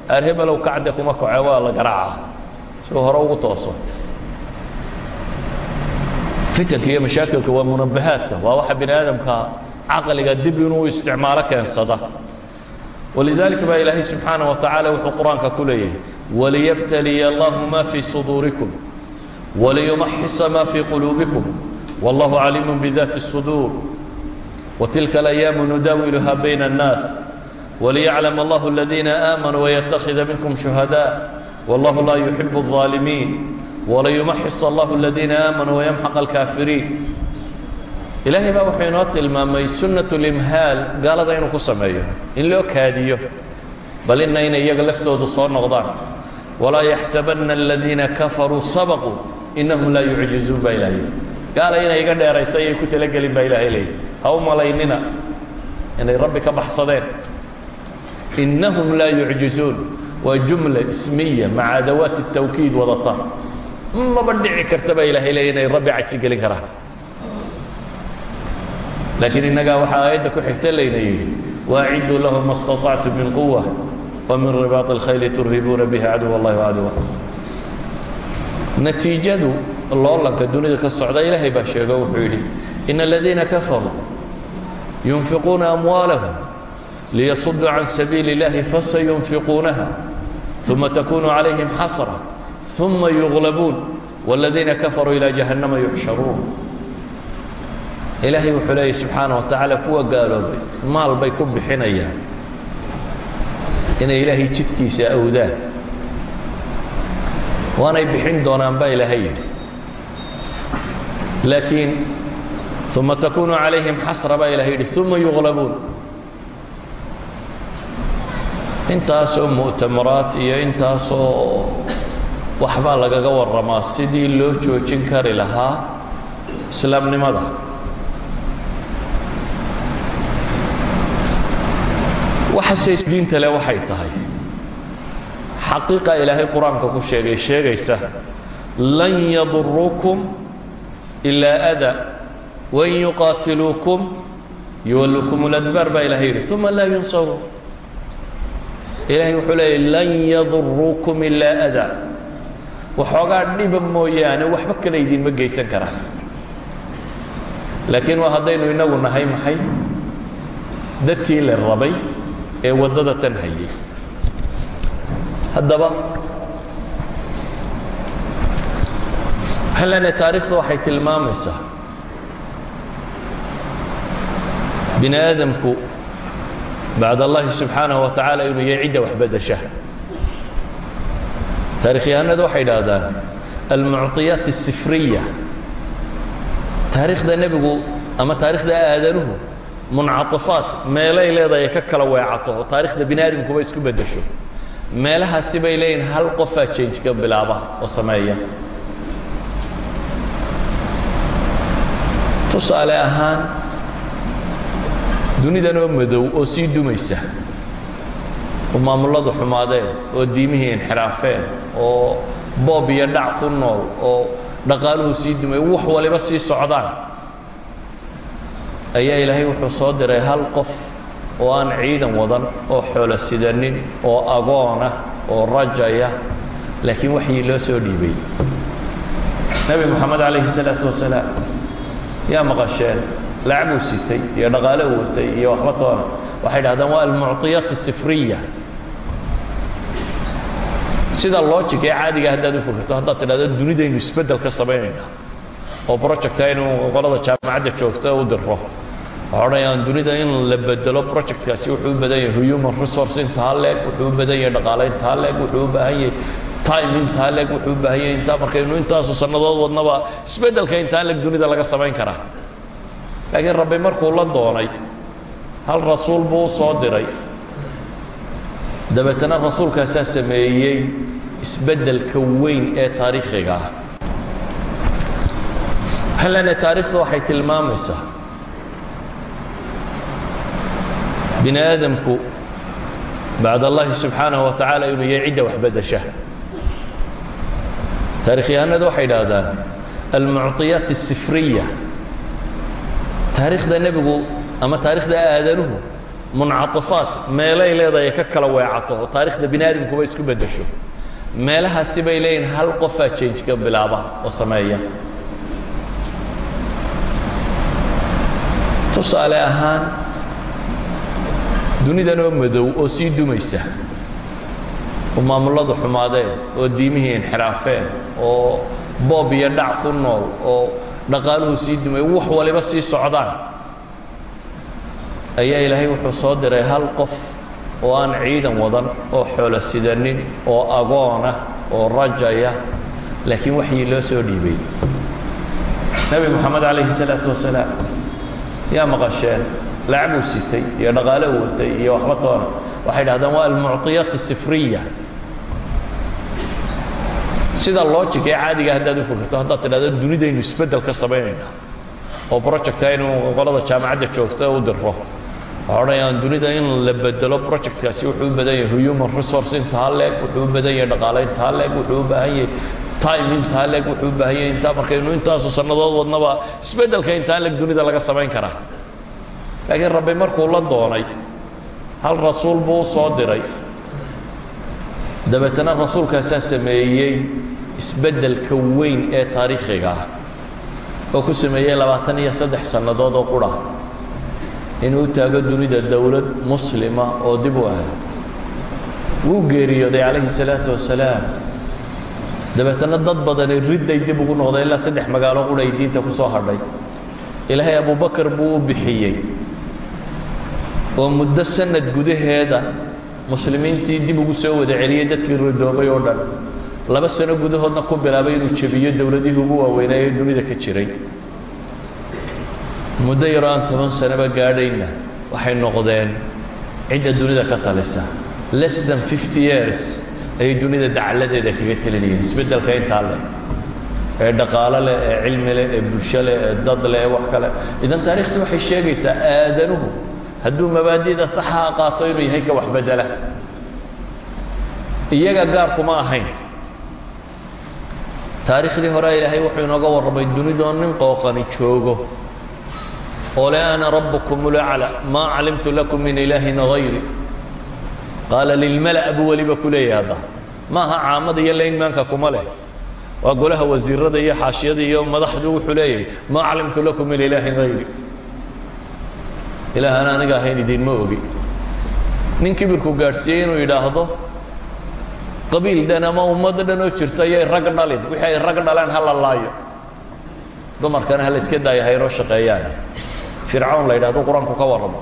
aar hebelow kuma kace waa la garaaca siuu hore ugu tooso. Fitanka iyo mashaakilka waa munabbahaadka waa waxa bini aadamka caqliga dib inuu isticmaalo keensada walidaalika baa ilaahay subxaanaه wa tacaala wuxuu qur-aanka ku leeyahay waliyabtaliya allahu ma fii suduurikum waliyumaxisa ma fii quluubikum wallahu caliimu bidaati الsuduur watilka alayaamu nudaawiluha bayna الnaas وليعلم الله الذين آمنوا ويتخذ منكم شهداء والله لا يحب الظالمين وليمحص الله الذين آمنوا ويمحق الكافرين إلهي baa wuxuu inoo tilmaamay sunaة الإmhaal gaalada inuu ku sameeyo in loo kaadiyo bal ina inay iyaga laftoodu soo noqdaan وlaa يxسabana الذiina kafaruu sabquu inahum laa yuعjiزuun baa ilahay gaala inay iga dheeraysa ayay ku talagelin baa ilahay leey ha u malaynina inay rabbi ka baxsadeen inahum laa yucjizuun waa jumla ismiya maca adawaati الtawkiid wadata maba dhici karta baa ilahay leey inay rabbi cajsi gelin karaan laakiin innagaa waxaa aayadda ku xigta layna yidhi waaciduu lahum ma اstaطactum min quwa وmin ribaaط اlkhayli turhibuuna bihi caduw اllahi وcaduwakum natiijadu loolanka dunida ka socda ilaahay baa sheego wuxuu yidhi in aladiina kafaruu yunfiquuna amwaalahum liyasuduu can sabiili اllahi fasayunfiquunaha ثuma takunu calayhim xasra ثuma yuglabuun wاladiina kafaruu ilى jahannama yuxsharuun ilaahay wuxuu leeyay subxaana wa tacaala kuwa gaaloobay maal bay ku bixinayaan inay ilaahay jidkiisa awdaan waanay bixin doonaan baa ilaahay laakiin uma takunu calayhim xasra baa ilahay yidhi uma yuglabuun intaasoo mu'tamaraat iyo intaasoo waxbaa lagaga warramaa sidii loo joojin kari lahaa islaamnimada waxase diinta le waxay tahay. Xaqiiqa ilaahay qur'aanka ku sheegay sheegaysa lan yaduruukum ilaa ada wain yuqaatiluukum yuwallukum اladbaar baa ilahay yidhi. Uma laa yunsaruun wuxuu leeyay lan yaduruukum ilaa ada waxoogaa dhiba mooyaane waxba kale idinma geysan karaan. Laakiin waa haddaynu inagu nahay maxay? Dadkii la rabay ee waddada tan hayay haddaba waxaan leenahay taarikhda waxay tilmaamaysaa bini aadamku bacd allahi subxaanaه wa tacaala inuu yahay cidda wax bedasha taarikhyahanadu waxay idhaahdaan almucطiyaat الsifriya taarikhda nebigu ama taarikhda aadanuhu muncaطifaat meelay leedahay ka kala weecato oo taarikhda bini isku beddesho. Meelahaasi bay leeyihiin hal qofaa jeenjka bilaaba oo sameeya. Tusaale ahaan dunidan oo madow oo sii dumaysa oo maamulladu xumaadeen oo diimihii inxiraafeen oo boob iyo dhac ku nool oo dhaqaaluhu sii dumay wax waliba sii socdaan ayaa ilaahay wuxuu soo diray hal qof oo aan ciidan wadan oo xoolo sidanin oo agoon ah oo rajaya laakiin waxyii loo soo dhiibay. Nebi moxamed calayhi salaatu wasalaam yaa maqasheen lacaguu sitay iyo dhaqaale uu watay iyo waxba toona. Waxay dhahdeen waa almucطiyat sifriya. Sida loojig ee caadiga ah haddaad u fakerto haddaad tidhahdo dunidaynu isbeddel ka samaynayna oo project aynu qolada jaamacadda joogta u diro waxaa odhanayaan dunida in la bedelo projectkaasi wuxuu u badan yahay human resource intaa leeg wuxuu u badan yahay dhaqaale intaa leeg wuxuu u baahan yahay time intaa leeg wuxuu u baahan yahay intaa markaynu intaasu sannadood wadnaba isbeddelka intaa leeg dunida laga samayn karaa laakiin rabbi markuu la doonay hal rasuul buu u soo diray. Dabeetana rasuulkaasaa sameeyey isbeddelka weyn ee taariikhiga ah waxaan leenahay taarikhda waxay tilmaamaysaa bini aadamku bacd allahi subxaanaه wa tacaala inuu yahay cidda wax bedasha taarikhyahanadu waxay idhaahdaan almucطiyaat الsifriya taariikhda nebigu ama taarikhda aadanuhu muncaطifaat meelay leedahay ka kala weecato oo taarikhda bini aadamkuba isku beddesho meelahaasi bay leeyihin hal qofaa janjka bilaaba oo sameeya Tusaale ahaan dunidan oo madow oo sii dumaysa oo xumaadeen oo diimihii inxiraafeen oo boob iyo dhac ku nool oo dhaqaaluhu sii dumay wax waliba sii socdaan. Ayaa ilaahay wuxuu soo diray hal qof oo aan ciidan wadan oo xoolo sidanin oo agoonah oo rajaya laakiin waxyii loo soo dhiibay. Nebi moxamed calayhi salaatu wasalaam yaa maqasheen lacaguu sitay iyo dhaqaale watay iyo waxba toona. Waxay dhahdaan waa almucطiyati sifriya. Sida logic ee caadiga ah haddaad u fakerto haddaad tidhahdo dunidaynu isbeddel ka samaynayna oo project ah aynu qolada jaamacadda joogta u dirro. Waxaa dunida in la bedelo projectkaasi wuxuu badan yahay human resource intaa leeg wuxuu badan yahay dhaqaale intaa leeg wuxuu baahan yahay time intaa leeg wuxuu yahay intaa markaynu intaasu sannadood wadnaba isbeddelka intaa leeg dunida laga samayn karaa. Laakiin rabbi markuu la doonay hal rasuul buu soo diray. Dabeetana rasuulkaasaa sameeyey isbeddelka weyn ee taariikhiga ah oo ku sameeyey labaatan iyo oo qura. Inuu taago dunida dowlad muslima oo dib u ah. Wuu geeriyooday calayhi salaatu wasalaam dabeetana dad badani ridday dib ugu noqday ilaa saddex magaalo qura ay diinta ku soo hadhay. Ilaahay abubakar buu u oo muddo sanad gudaheeda muslimiintii dib ugu soo wada celiyey dadkii ridoobay oo dhan. Laba sano gudahoodna ku bilaabay inuu jebiyo dowladihii ugu waaweynaa ee dunida ka jiray. Muddo yaroo aan toban sanoba gaadhayna waxay noqdeen cidda dunida ka talisa. Less than fifty years ayay dunida dacaladeeda kaga telinayeen. Isbeddelka intaa leh ee dhaqaalo leh ee cilmi leh ee bulsho leh ee dad leh ee wax kale. Idan taarikhtu waxay sheegaysaa aadanuhu hadduu mabaadida saxaa qaato inuu yahay ka wax bedela iyaga gaarkuma ahayn. Taariikhdii hore ilaahay wuxuu inooga warramay dunidoo nin qooqani joogo. Oo le ana rabbukum ulacla maa calimtu lakum min ilaahin hayri qaala lilmala' buu weliba ku leeyahay hadda ma aha caamada iyo laynmaanka kuma leh. Waa golaha wasiirada iyo xaashiyada iyo madaxdu wuxuu leeyahay maa calimtu lakum min ilaahin hayri ilaahaan aniga ahayn idinma ogi. Nin kibirku gaadhsiiyey inuu yidhaahdo qabiil dhan ama ummad dhan oo jirta ayay rag dhalin. Wixii ay rag dhaleen ha la laayo. Dumarkana ha la iska daaya haynoo shaqeeyaan fircawn la yidhahdo qur'aanku ka warramo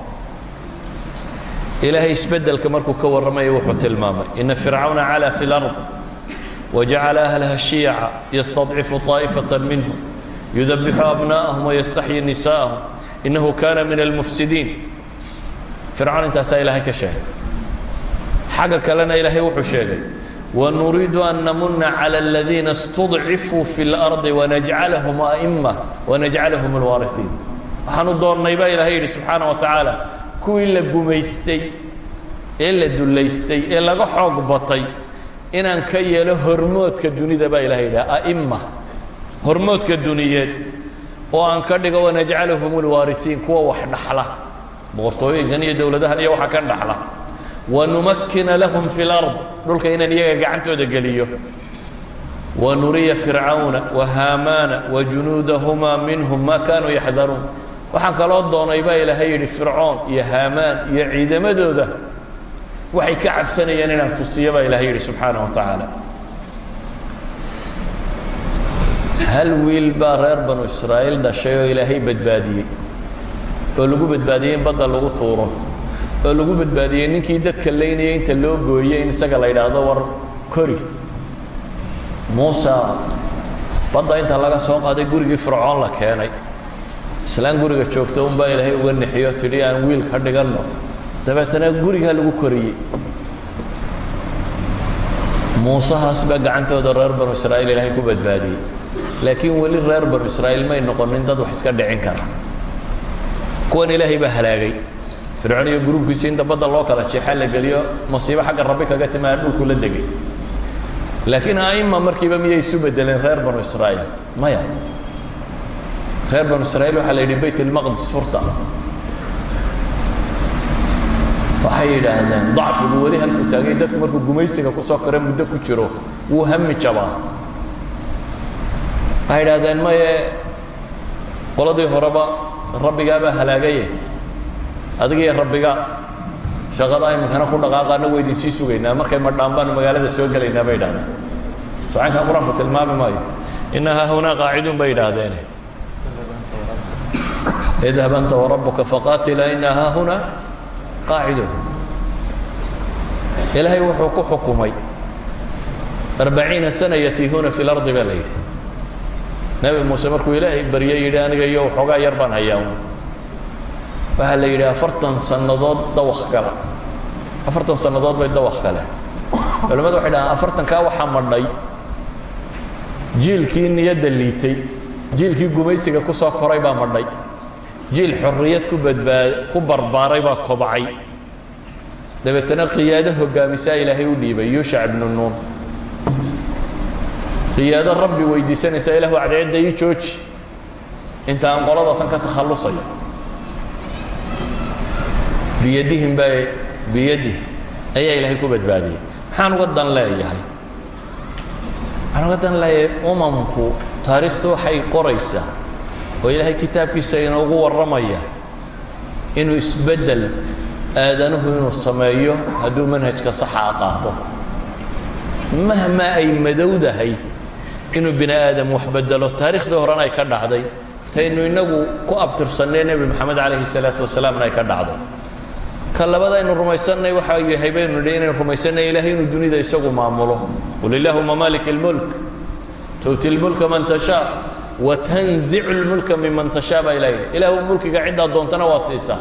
ilaahay isbeddelka markuu ka warramaya wuxuu tilmaamay ina fircawna calaa fi lard wajacala ahlaha shiyaca yastadcifu طaa'ifata minhum yudabixu abna'ahum wayastaxyi nisaءahum inahu kana min almufsidiin fircawn intaasaa ilaahay ka sheegay xagga kalena ilaahay wuxuu sheegay ونريد أن نمن على الذين استضعفوا في الأرض ونجعلهم أئمة ونجعلهم الوارثين waxaanu doonnay baa ilaahay yidhi subxaana wa tacaala kuwii la gumaystay ee la dullaystay ee laga xoog batay inaan ka yeelo hormoodka dunida baa ilahay yidhaha a'imma hormoodka duniyeed oo aan ka dhigo wanajcalahum alwaariثiin kuwa wax dhaxla boqortooyinkan iyo dowladahan iyo waxa kan dhaxla. Wanumakkina lahum fi اlard dhulka inaan iyaga gacantooda geliyo. Wanuriya fircawna wahaamaana wajunuudahumaa minhum ma kaanuu yaxdaruun waxaan kaloo doonay baa ilaahay yidhi fircoon iyo haamaan iyo ciidamadooda waxay ka cabsanayeen inaan tusiyo baa ilahay yidhi subxaana wa tacaala. Hal wiil baa reer banu israa'iil dhashay oo ilaahay badbaadiyey oo lagu badbaadiyey in badda lagu tuuro oo lagu badbaadiyey ninkii dadka laynayay inta loo gooyey in isaga la yidhaahdo war kori. Muusa badda inta laga soo qaaday gurigii fircoon la keenay islaan guriga joogta un baa ilaahay uga nixiyo tidhi aan wiil ka dhiganno. Dabeetana gurigaa lagu koriyey. Muusahaas baa gacantooda reer banu israa'iil ilaahay ku badbaadiyey. Laakiin weli reer banu israa'iil may noqonin dad wax iska dhicin kara. Kuwan ilaahay baa halaagay. Fircoon iyo gurubkiisi inta badda loo kala jeexa la geliyo masiibo xagga rabbi kaga timaada dhulku la degay. Laakiin a'ima markiiba miyay isu bedeleen reer banu israa'iil? Maya reer banu israa'iil waxaa la yidhi bayt اlmaqdis furta. Waxay yidhaahdeen dacfigu weli halkuu taagay dadku markuu gumaysiga ku soo kore muddo ku jiro wuu hami jabaa. Waxay yidhahdeen maye qoladii horeba rabbigaabaa halaagaye. Adigiyo rabbiga shaqada iminkana ku dhaqaaqaana waa idin sii sugaynaa. Markay madhaan baanu magaalada soo gelaynaa bay yidhahdeen socankaa qur'aanku tilmaami maayo. Inahaa hunaa qaaciduun bay yidhaahdeene idhab anta warabuka faqaatila ina haa hunaa qaaciduun ilaahay wuxuu ku xukumay arbaciina sana yatiihuuna fi lardi baa la yidhi nebi muuse markuu ilaahay baryey yidhi aniga iyo waxoogaa yar baan hayaa waxaa la yidhi afartan sannadood dawaq gala afartan sannadood bay dawaq gale culimmadu waxay dhahaan afartankaa waxaa madhay jiilkii niyadda liitay jiilkii gumaysiga ku soo koray baa madhay jiil xorriyad ku badbaad ku barbaaray baa kobcay dabeetana qiyaado hogaamisaa ilaahay u dhiibay yuushac ibnu nuun. Qiyaado rabbi weydiisanaysaa ilah wacdeedda ii jooji. Inta aan qolada tan ka takhallusayo. Biyadihim baa biyadih ayaa ilaahay ku badbaadiyey. Maxaan uga dan leeyahay? Waxaan uga dan leeyahay umamku taariikhda waxay qoraysaa oo ilaahay kitaabkiisa inoogu warramaya inuu isbeddel aadanuhu inuu sameeyo hadduu manhajka saxa a qaato mahmaa ay madowdahay inuu bini aadam wax bedelo taariikhdii horena ay ka dhacday taynu innagu ku abtirsannay nebi moxamed calayhi salaatu wasalaamna ay ka dhacday. Ka labada aynu rumaysannay waxa yahay baynu nidhi inaynu rumaysannay ilaahay inuu dunida isagu maamulo. Qul illaahuma maalik اlmulk tu'ti اlmulka man tashaa wa tanzicu اlmulka miman tashaa baa ilaha yidhi ilaahu mulkiga ciddaad doontana waad siisaa.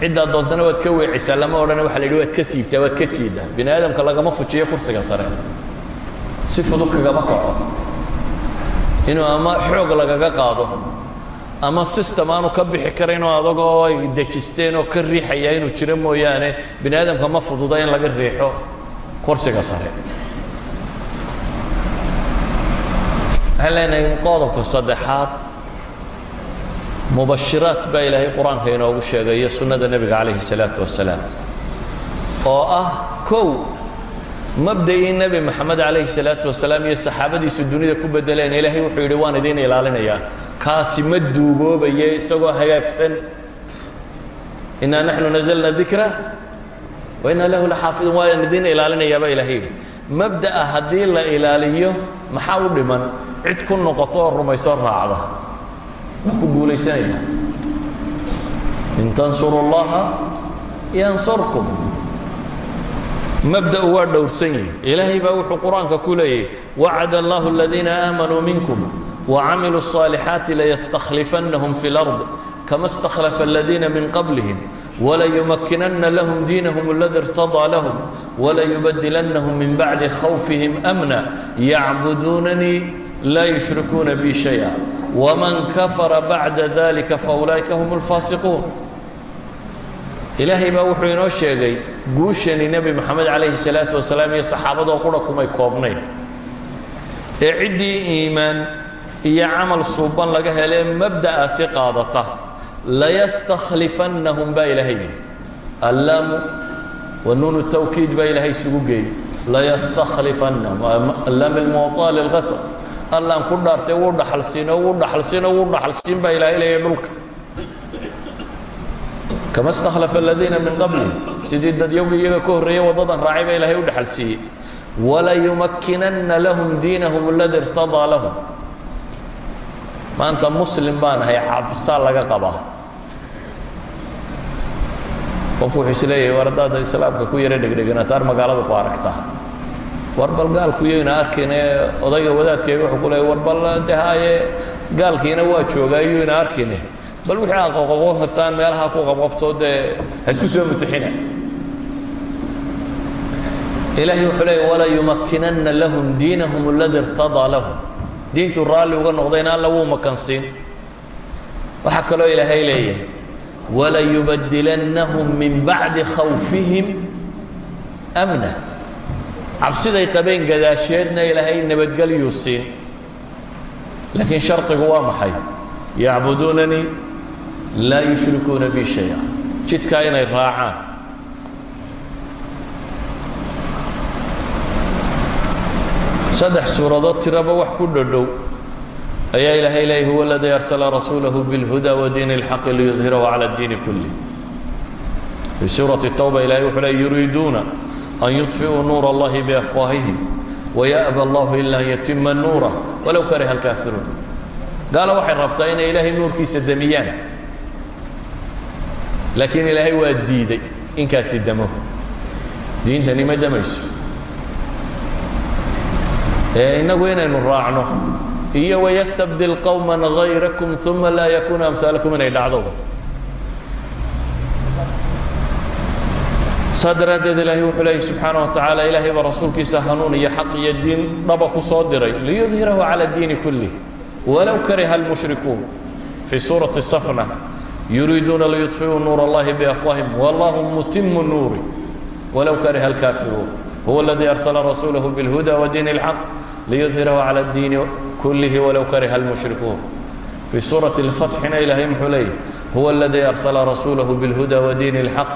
Ciddaad doontana waad ka weecisaa. Lama odhana waxa la yidhi waad ka siibtaa waad ka jiiddaa. Bini aadamka lagama fujiyo kursiga sare. Si fudud kagama kaco. Inuu ama xoog lagaga qaado ama system aanu ka bixi karaynoo adagoo ay dejisteen oo ka riixaya inuu jiro mooyaane bini aadamka ma fududa in laga riixo kursiga sare waxaan leenahay qodobka saddexaad mubashiraat baa ilaahay qur'aanka inoogu sheegay sunnada nebiga calayhi salaatu wasalaam oo ah kow mabda'ii nebi moxamed calayhi salaatu wasalaam iyo saxaabadiisu dunida ku bedeleen. Ilaahay wuxuu yidhi waan idiin ilaalinayaa. Kaasi ma duugoobaye isagoo hagaagsan. Innaa naxnu nazalna dikra wa innaa lahu laxaafiduun waan idiin ilaalinayaa baa ilahay yidhi mabda'a haddii la ilaaliyo maxaa u dhiman cid ku noqoto oo rumaysoo raacda waa ku guulaysanaya in tansuru اllaha yansurkum mabda'u waa dhowrsan yihi ilaahay baa wuxuu qur-aanka ku leeyahy wacad allahu aladiina aamanuu minkum wacamiluu الصaalixaati layastakhlifannahum fi اlard kama اstakhlafa aladiina min qablihim walayumakinana lahum diinahum aladi irtadaa lahum walayubadilannahum min bacdi khawfihim amna yacbuduunanii laa yushrikuuna bi shayئa wman kafara bacda dalika faulaa'ika hum اlfaasiquun ilaahay baa wuxuu inoo sheegay guushani nebi moxamed calayhi salaatu wasalaam iyo saxaabadoo qura kumay koobnayn ee ciddii iimaan iyo camal suuban laga helee mabda'aasi qaadata layastakhlifannahum baa ilaahay yidhi. Allaamu wa nuunu tawkiid baa ilaahay isugu geeyey. Layastakhlifannahum. Allaam ilmuwaطaa lilqasr allaan ku dhaartay wuu dhaxalsiino wuu dhaxalsiino wuu dhaxalsiin baa ilaahay leeya dhulka. Kama istakhlafa aladiina min qablihim. Sidii dadyowga iyaga ka horreeye waddadan raacay baa ilaahay u dhaxalsiiyey. Walayumakkinanna lahum diinahum aladi irtadaa lahum maanta muslim baan ahay cabsaa laga qabaa qofku wuxuu is leeyahay war haddaad islaamka ku yaro dhegdheganataar magaalada ku aragtaa war bal gaalkuyayna arkine odayga wadaadkeega wuxuu ku leeyay war bal de haaye gaalkiina waa joogaa iyuyna arkine bal wixii aad qoqoqon kartaan meelaha ku qabqabto dee ha isku soo mutuxina ilaahay wuxuu leeyay walayumakkinanna lahum diinahum aladi irtadaa lahum diintuu raalli uga noqdayna alla wuu makansiin waxaa kaloo ilaahay leeyahay walayubadilannahum min bacdi khawfihim amna. Cabsiday qabeen gadaasheedna ilaahay nabadgelyuu siin. Laakiin shardigu waa maxay? Yacbuduunanii laa yushrikuuna bi shaya jidkaa inay raacaan saddex suuradood tiraba wax ku dhodhow ayaa ilaahay leeya huwa aladii arsala rasuulahu bilhuda wa diin اlxaqi liyudhirahu cala اdiini kulih fii suurati towba ilahay wuxuu leey yuriiduuna an yudfiuu nuur allahi biafwaahihim waya'ba allahu ila an yatima nuurah walow kariha alkaafiruun. Gaalo waxay rabtaa inay ilaahay nuurkiisa demiyaan laakiin ilaahay waa diiday inkaasi damo. Diintani ma damayso? Ee innagu inaynu raacno. Iyo wayastabdil qowma hayrakum uma laa yakuuna amhaalakum inay dhacdo. Saa daraaddeed ilaahay wuxuu leeyay wa tacaala ilaahay baa rasuulkiisa hanuun iyo xaq iyo diin dhaba ku soo diray. Liyudhirahu cala diini kulih walow kariha almushrikuun fii suurati safna yuriiduuna liyudfi'uu nuur allahi biafwaahim wallahu mutimu nuuri. Walow kariha alkaafiruun. Huwa aladii arsala rasuulahu biاlhuda wa diin اlxaq liyudhirahu cala اdiini kulihi walow kariha almushrikuun fii suurati اlfatxina ilaahay muxuu leeyahy huwa aladii arsala rasuulahu biاlhuda wa diin اlxaq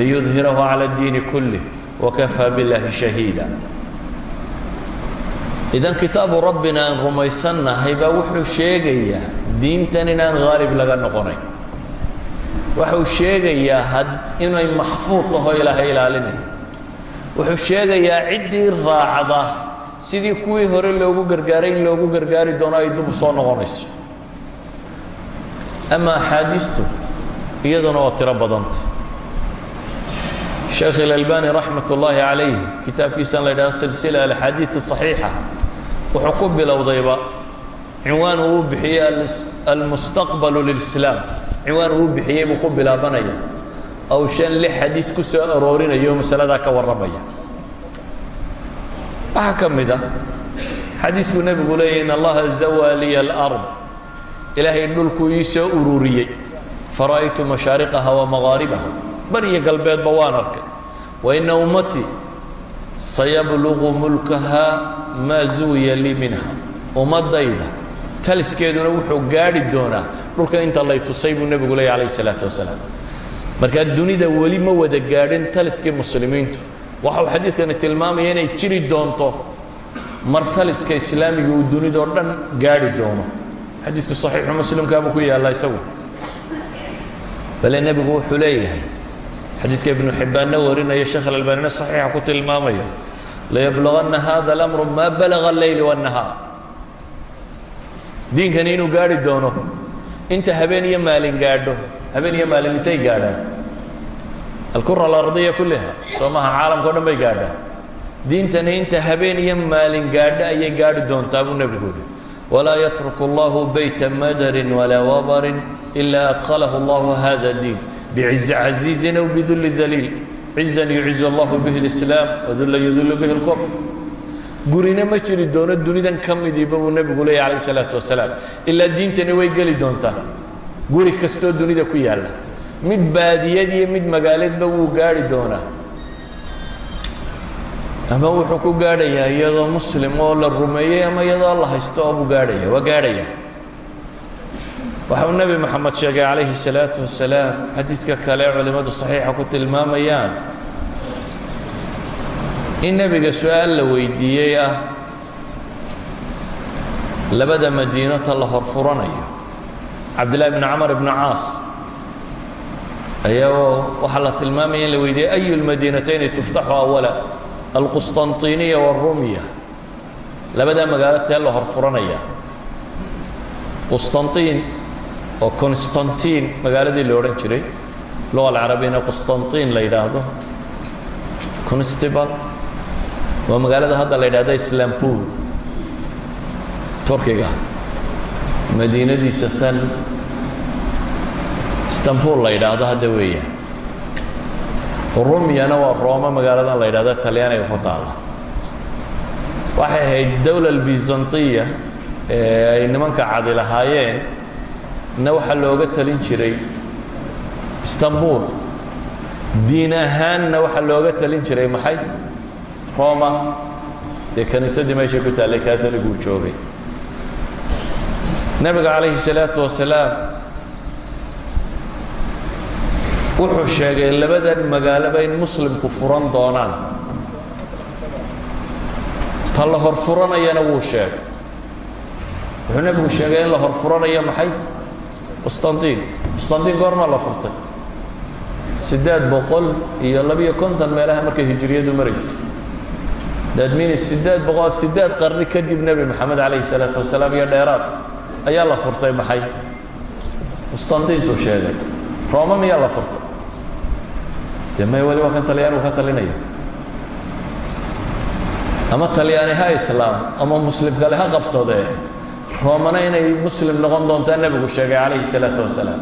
liyudhirahu cala اdiini kulih wakafaa biاllahi shahiida idan kitaabu rabbina aan rumaysannahay baa wuxuu sheegayaa diintan inaan haalib laga noqonayn wuxuu sheegayaa inay maxfuud taho ilaahay ilaalinayo wuxuu sheegayaa ciddii raacda sidii kuwii hore loogu gargaaray in loogu gargaari doono ay dub soo noqonayso. Ama axaadiistu iyaduna waa tiro badanta. Sheekh ilalbani raxmat ullaahi calayh kitaabkiisan la ydhaho silsila alaxaadiid صaxiixa wuxuu ku bilowdayba cinwaan uu bixiyey almustaqbalu lilislaam. Cinwaan uu buu ku bilaabanaya. Ow shan lix xadiid ku soo aroorinayo masaladaa ka warramaya waxaa ka mid ah. Xadiidkuu nebigu leeyahy in allaha zawaa liya alard ilaahay dhulkuu ii soo ururiyey. Fara'aytu mashaariqaha wa maqaaribaha bariyo galbeedba waan arkay. Wa ina ummatii sayabluqu mulkaha maa zuwiya lii minha. Ummaddayda taliskeeduna wuxuu gaadhi doonaa dhulka inta lay tusay buu nebigu leeyay calayh isalaatu wasalaam. Dunida weli ma wada gaadhin taliskii muslimiintu waxa uu xadiidkani tilmaamaya inay jiri doonto mar taliska islaamiga uu dunidao dhan gaadhi doono. Xadiidku saxiixu muslimkaabuu ku yaallaa isagu. Bale nebigu wuxuu leeyahay xadiidka ibnu xibbaanna warinaya sheekh alalbaanina saxiixa ku tilmaamaya layabluganna hada alamru maa balaga alleyl waannahaar diinkani inuu gaadhi doono inta habeen iyo maalin gaadho habeen iyo maalin intay gaadhaan alkura alardiya kulliha. Soo maha caalamka o dhan bay gaadhaan diintani inta habeen iyo maalin gaadho ayay gaadhi doontaa buu nebigu uhi walaa yatruku allahu bayta madarin walaa wabarin ilaa adkhalahu allahu hada diin. Bicizi casiizin aw bidulli daliil. Cizan yucizu allahu bihi اlislaam wadullan yudullu bihi اlkufr gurina ma jiri doono dunidan ka midiiba buu nebigu leeyay calayh isalaatu wasalaam. Ilaa diintani way geli doontaa. Guri kastoo dunida ku yaalla mid baadiyad iyo mid magaaleedba wuu gaadhi doonaa. Ama wuxuu ku gaadhayaa iyadoo muslim oo la rumeeyey ama iyadoo la haysto oo buu gaadhaya. Waa gaadhaya. Waxau nebi moxamed sheegay calayhi الsalaatu wasalaam xadiidka kale culimmadu saxiixa ku tilmaamayaan in nebiga su'aal la weydiiyey ah labada madiinota la horfuranayo. Cabdillahi bn camar ibnu caas ayagoo waxaa la tilmaamaya in la weydiiyey ayu lmadiinatayni tuftaxu awala? Alqustanطiniya warumiya labadaa magaalo tee la horfuranaya qustanطin oo constantin magaaladii la odhan jiray luga alcarabiyana qustantin la yidhaahdo. Constable. Waa magaalada hadda la yidhahda islampul turkiga. Madiinadiisa tan istanbul la yidhaahdo hadda weeyaan rumiyana waa rooma magaaladan la yidhahdo talyaaniga ku taalla waxay ahayd dowla albizantiya ee ay nimanka cadi lahaayeen na waxaa looga talin jiray istanbul. Diin ahaanna waxaa looga talin jiray maxay? Roma. Dee kaniisaddii meeshay ku taallay katoliguu joogay. Nebiga calayhi salaatu wasalaam wuxuu sheegay labadan magaaloba in muslimku furan doonaan. Ta hor furanayana wuu sheegay. Wuxuu nebigu sheegay in la hor furanayo maxay? Qustantiin qustantiin goormaa la furtay. Siddeed boqol iyo labiyo konton meelaha markay hijiriyadu maraysay daadminis siddeed boqol siddeed qarni kadib nebi moxamed calayhi salaatu wasalaam iyo dheeraad ayaa la furtay maxay? Qustantiintuu sheegay. Rooma miyaa la furtay dee may wali waa kan talyaanigu ka talinaya ama talyaani ha islaam ama muslim kale ha qabsadee roomana inay muslim noqon doontaa nebigu sheegay calayhi salaatu wasalaam.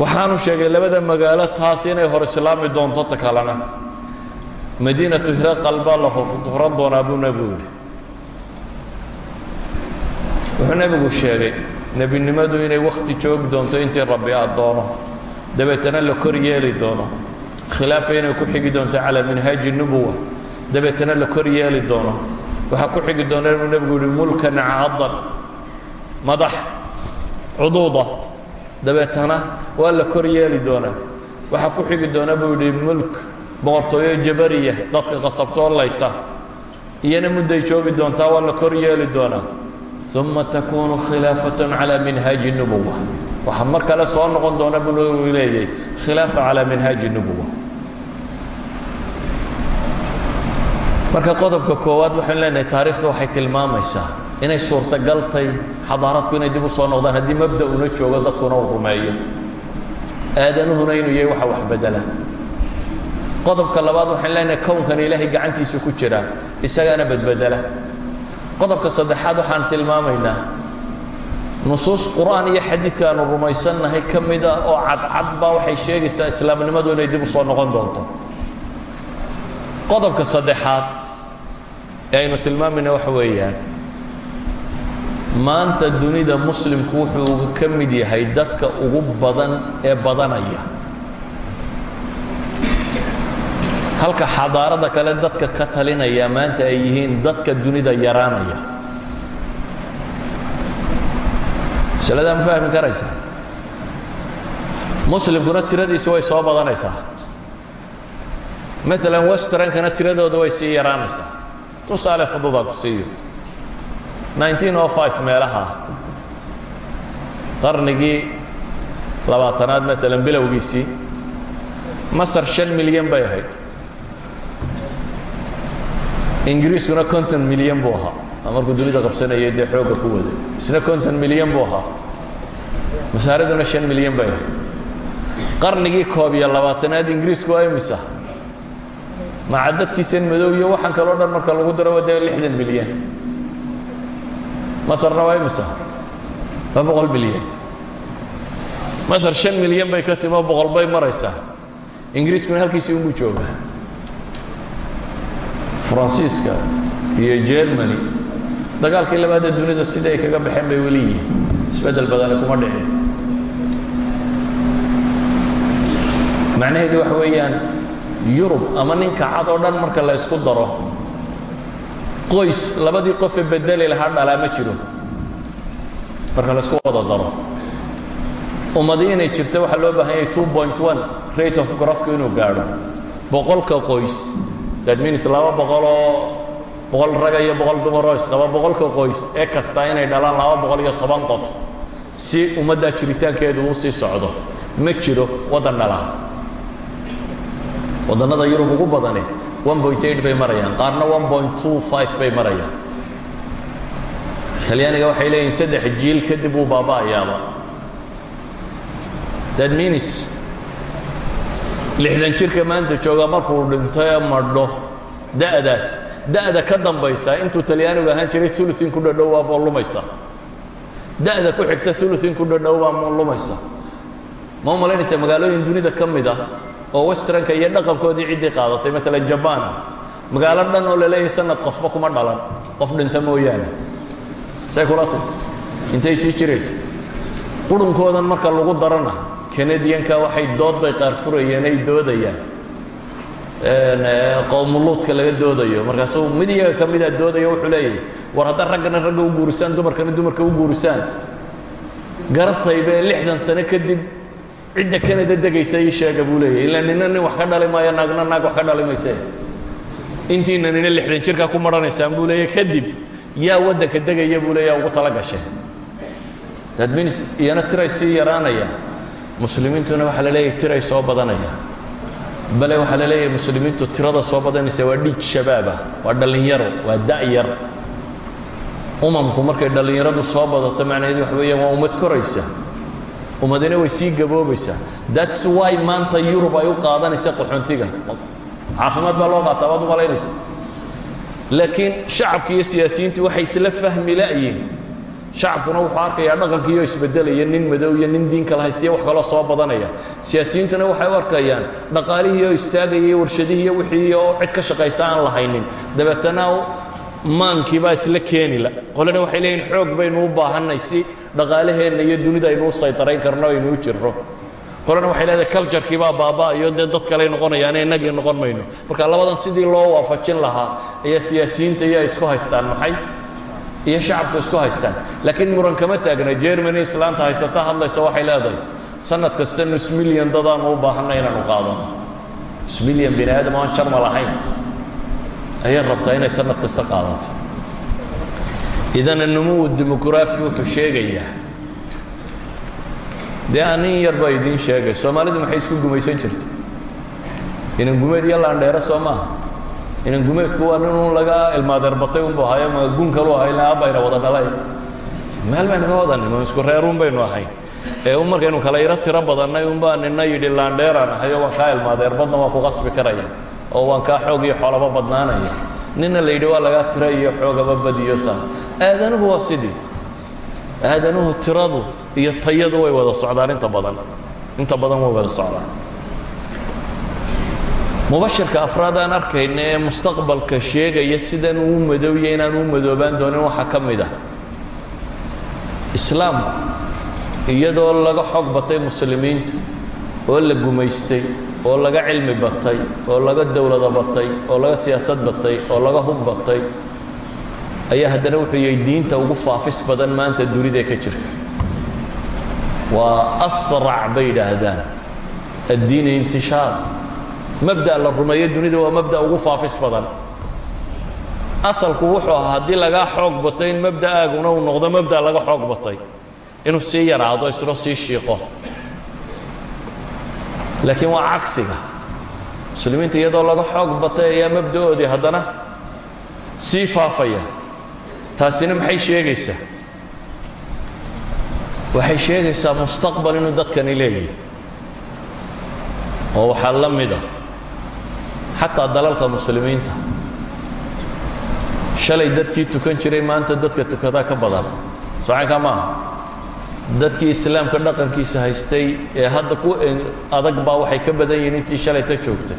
Waxaanu sheegay labada magaalo taas inay hor islaami doonto ta kalena. Madiinatu hiraqal baa la furan doonaa buu nebigu yidhi. Wuxuu nebigu sheegay nebinimadu inay wakhti joogi doonto intii rabbi addoono dabeetana la kor yeeli doono. Khilaafa inay ku xigi doonto calaa minhaaji nubuwa dabeetana la kor yeeli doono. Ku xigi doona inuu nebigu yihi mulkan cadan madax cuduuda. Dabeetana waa la kor yeeli ku xigi doona buu yidhi mulk boqortooyo jabariya dadka qasabtoo laysa. Iyana mudday joogi doontaa waa la kor yeeli doonaa uma takunu khilaafat calى minhaaji waxaa mar kale soo noqon doona buu nebigu leeyahay khilaafa calى minhaaji nubuwa marka qodobka koowaad waxaynu leenahay taarikhda waxay tilmaamaysaa inay suurtagal tahay xadaaradku inay dib u soo noqdaan haddii mabda una joogo dadkuna uu rumeeyo. Aadanuhuna inuu yahay waxa wax bedela. Qodobka labaad waxaynu leenahay kownkan ilaahay gacantiisa ku jira isagaana badbedela qodobka saddexaad waxaan tilmaamaynaa nusuus qur'aan iyo xadiidka aanu rumaysannahay ka ah oo cadcad baa waxay sheegaysaa islaamnimadu inay dib u soo noqon doonto. Qodobka saddexaad ee aynu tilmaamayna waxa weeyaan maanta dunida muslimku wuxuu ka mid yahay dadka ugu badan ee badanaya. Halka xadaarada kale dadka ka talinaya maanta ay yihiin dadka dunida yaraanaya masaladaa ma fahmi karaysaa muslimkuna tiradiisu way soo badanaysaa. Maalan westernkana tiradooda way sii yaraanaysaa. Tusaale fududaa ku siiyo meelaha qarnigii labaatanaad maalan bilowgiisii masar shan milyan bay ahayd. Ingiriiskuna konton milyan buu ahaa markuu dunida qabsanayay dee xoogga ku waday isna konton milyan buu ahaa. Masaariduna shan milyan bay ahayd. Qarnigii koob iyo labaatanaad ingiriisku waa imisa. Macadadkiisan madow iyo waxaan kaloo dhan marka lagu daro waa dee lixdan milyan. Masarna waa imisa? Waa boqol milyan. Masar shan milyan bay ka timo boqol bay maraysaa. Ingiriiskuna halkiisii unbuu joogaa. Faransiiska iyo jermany dagaalkii labaadee dunida sida ay kaga baxeen bay weli yihiin. Isbeddel badani kuma dhicin. Macnaheedu waxa weeyaan yurub ama ninka cad oo dhan marka la isku daro qoys labadii qofee bedeli lahaa dhalaa ma jiro. Marka la isku wada daro. Ummadii inay jirta waxaa loo baahan yahay two point one rate of grosku inuu gaadho. Boqolka qoys. That means laba boqoloo boqol raga iyo boqol dumaroo isqaba boqolka qoys ee kasta inay dhalaan laba boqol iyo toban qof si ummaddaa jiritaankeedu uu sii socdo. Ma jiro waddan dhalaa waddannada yurub ugu badani one point eight bay marayaan qaarna one point two five bay marayaan. Talyaaniga waxay leeyihiin saddex jiil kadib uu baaba'ayaaba that means lixdan jirka maanta jooga markuu dhinto ee madho da'daas da'da ka dambaysa intuu talyaanigu ahaan jiray uluin ku dhadhow waa lumaysa da'da ku xigta uluin ku dhadhow baa lumaysa ma malaynaysa magaalooyin dunida ka mid ah oo westranka iyo dhaqankoodii ciddii qaadatay maalan jabana magaalo dhan oo la leeyahay sanad qofba kuma dhalan. Qof dhinta mooyaane. Say kula tay intay sii jiraysa. Qurunkoodan marka lagu darana canadianka waxay dood bay qaar furayeen ay doodayaan qowmuluudka laga doodayo. Markaasuu mid iyaga ka mida doodayo wuxuu leeyahay war hadda raggana ragga u guurisaan dumarkana dumarka u guurisaan. Garantaybe lixdan sano kadib cidda kanada degaysa ii sheega buu leeyahy ilaa nina nin wax ka dhali maayo naagna naag wax ka dhali mayse intiina nina lixdan jirkaa ku marhanaysaan buu leeyahy kadib yaa waddanka degaya buu leeya ugu tala gashay means iyana tiray sii yaraanaya. Muslimiintuna waxaa la leeyahay tiray soo badanaya bale waxaa la leeyahay muslimiintu tirada soo badanaysa waa dhiig shabaabah waa dhallinyaro waa da'yar. Umamku markay dhallinyaradu soo badato macnaheedu waxa weeyaan waa ummad koraysa. Ummadina way sii gaboobaysaa. That's why maanta yurub ay u qaadanaysa qaxoontiga caafimaad baa loo qaataa waad u malaynaysa. Laakiin shacabki iyo siyaasiyiintu waxay isla fahmi la'yiin shacabkuna wuxuu arkayaa dhaqankiioo isbedelaya nin madow iyo nin diin kala haystiya wax kaloo soo badanaya. Siyaasiyiintuna waxay u dhaqaalihii oo istaagaya iyo warshadihii iyo wixii oo cid ka shaqaysa aan lahaynin. Dabeetana maankii baa isla keenila qolena waxay leeyihiin xoog baynu u baahannay si dhaqaalaheenna iyo dunida aynu u saytarayn karno aynu u jirro. Qolena waxay leedahay culturkii baa baaba'ayo dee dad kaley noqonayaane innagii noqon mayno. Marka labadan sidii loo waafajin lahaa ayaa siyaasiyiinta iyo ay isku haystaan maxay iyo shacabku isku haystaan laakiin muran kama taagna jermany islaanta haysata hadlaysa waxay leedahay sanad kasta nus milyan dadaanu u baahanna inaanu qaadano. Nus milyan bini aadam aan jarmal ahayn ayay rabtaa inay sanad kasta qaadato. Idan anumuwu dimuqraafi wuxuu sheegayaa. Dee anin yar baa idiin sheegay. Soomaalidu maxay isku gumaysan jirta inan gumeed iyo laandheero soo maaha inan gumeedku waa nin un laga ilmaadeerbatay unbu ahayo ma gun kalu ahay ila abayna wada dhalay. Meel baynu ka wada nimo isku reerun baynu ahayn ee un markaynu kala yaro tiro badannay unbaa nina yidhi laandheeraan ahayo waan kaa ilmaadeerbadna waan ku qasbi karaya oo waan kaa xoog iyo xoolaba badnaanaya. Nina la yidhi waa lagaa tiro iyo xoogaba badiyo sa aadanuhu waa sidii. Aadanuhu tiradu iyo tayadu way wada socdaan inta badan. Inta badan way wada socdaan mubashirka afraad aan arkayna ee mustaqbalka sheegaya sidan uu madowya inaan u madoobaan doonin waxaa ka mid ah. Islaamku iyadoo laga xoog batay muslimiinta oo la gumaystay oo laga cilmi batay oo laga dowlado batay oo laga siyaasad batay oo laga hub batay ayaa haddana wuxuu yahay diinta ugu faafis badan maanta dunida ka jirta. Waa asrac bay yidhaahdaan. Addiini intishaar mabda la rumeeyo dunida waa mabda ugu faafis badan. Asalku wuxuu ahaa haddii lagaa xoog batay in mabda'aaguna uu noqdo mabda laga xoog batay. Inuu sii yaraado isna sii shiiqo. Laakiin waa cagsiga. Muslimiinta iyadoo laga xoog batay ayaa mabda'oodii haddana sii faafaya. Taasina maxay sheegaysaa? Waxay sheegaysaa mustaqbal inuu dadkani leeyahay. Oo waxaa la mid a xataa dalalka muslimiinta. Shalay dadkii tukan jiray maanta dadka tukadaa ka badan. Socankaa maaha. Dadkii islaamka dhaqankiisa haystay ee hadda ku adag baa waxay ka badan yihiin intii shalayta joogtay.